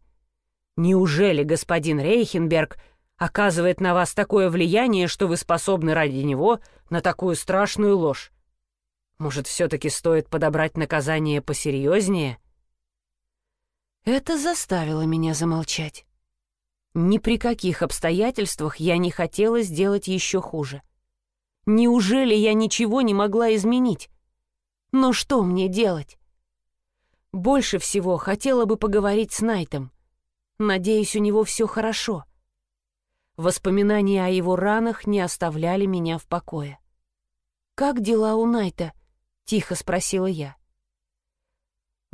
Неужели господин Рейхенберг оказывает на вас такое влияние, что вы способны ради него на такую страшную ложь? Может, все-таки стоит подобрать наказание посерьезнее?» Это заставило меня замолчать. Ни при каких обстоятельствах я не хотела сделать еще хуже. Неужели я ничего не могла изменить? Но что мне делать? Больше всего хотела бы поговорить с Найтом. Надеюсь, у него все хорошо. Воспоминания о его ранах не оставляли меня в покое. «Как дела у Найта?» — тихо спросила я.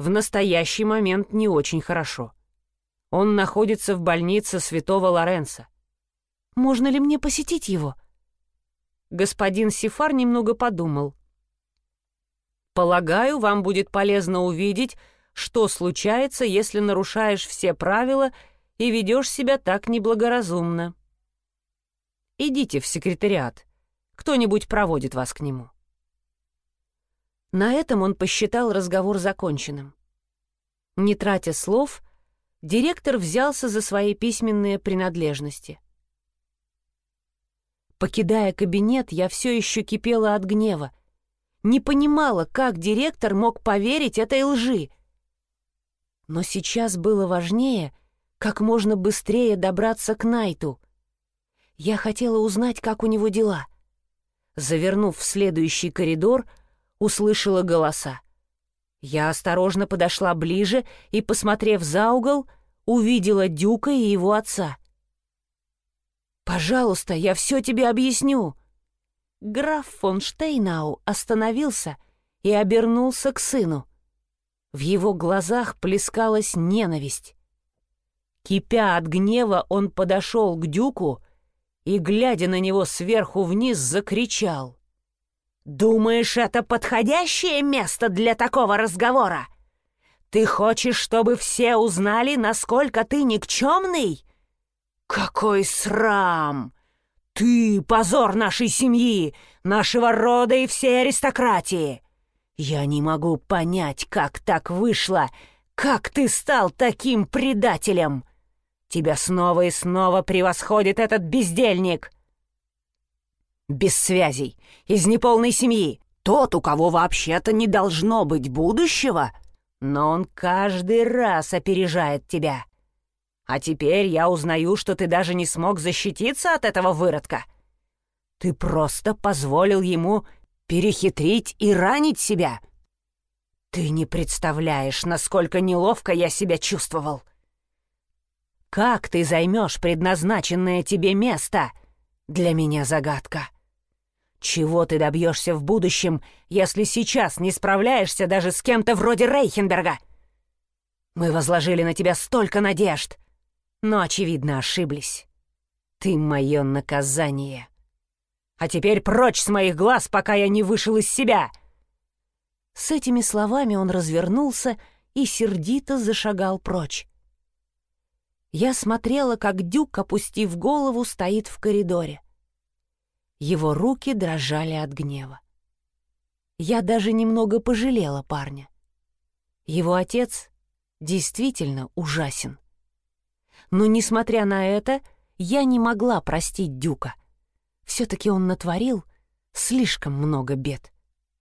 «В настоящий момент не очень хорошо. Он находится в больнице Святого Лоренца. Можно ли мне посетить его?» Господин Сифар немного подумал. «Полагаю, вам будет полезно увидеть, что случается, если нарушаешь все правила и ведешь себя так неблагоразумно. Идите в секретариат. Кто-нибудь проводит вас к нему». На этом он посчитал разговор законченным. Не тратя слов, директор взялся за свои письменные принадлежности. Покидая кабинет, я все еще кипела от гнева. Не понимала, как директор мог поверить этой лжи. Но сейчас было важнее, как можно быстрее добраться к Найту. Я хотела узнать, как у него дела. Завернув в следующий коридор, услышала голоса. Я осторожно подошла ближе и, посмотрев за угол, увидела Дюка и его отца. «Пожалуйста, я все тебе объясню». Граф фон Штейнау остановился и обернулся к сыну. В его глазах плескалась ненависть. Кипя от гнева, он подошел к Дюку и, глядя на него сверху вниз, закричал. «Думаешь, это подходящее место для такого разговора? Ты хочешь, чтобы все узнали, насколько ты никчемный? Какой срам! Ты — позор нашей семьи, нашего рода и всей аристократии! Я не могу понять, как так вышло, как ты стал таким предателем!» Тебя снова и снова превосходит этот бездельник. Без связей, из неполной семьи, тот, у кого вообще-то не должно быть будущего, но он каждый раз опережает тебя. А теперь я узнаю, что ты даже не смог защититься от этого выродка. Ты просто позволил ему перехитрить и ранить себя. Ты не представляешь, насколько неловко я себя чувствовал. Как ты займешь предназначенное тебе место? Для меня загадка. Чего ты добьешься в будущем, если сейчас не справляешься даже с кем-то вроде Рейхенберга? Мы возложили на тебя столько надежд, но, очевидно, ошиблись. Ты мое наказание. А теперь прочь с моих глаз, пока я не вышел из себя!» С этими словами он развернулся и сердито зашагал прочь. Я смотрела, как Дюк, опустив голову, стоит в коридоре. Его руки дрожали от гнева. Я даже немного пожалела парня. Его отец действительно ужасен. Но, несмотря на это, я не могла простить Дюка. Все-таки он натворил слишком много бед.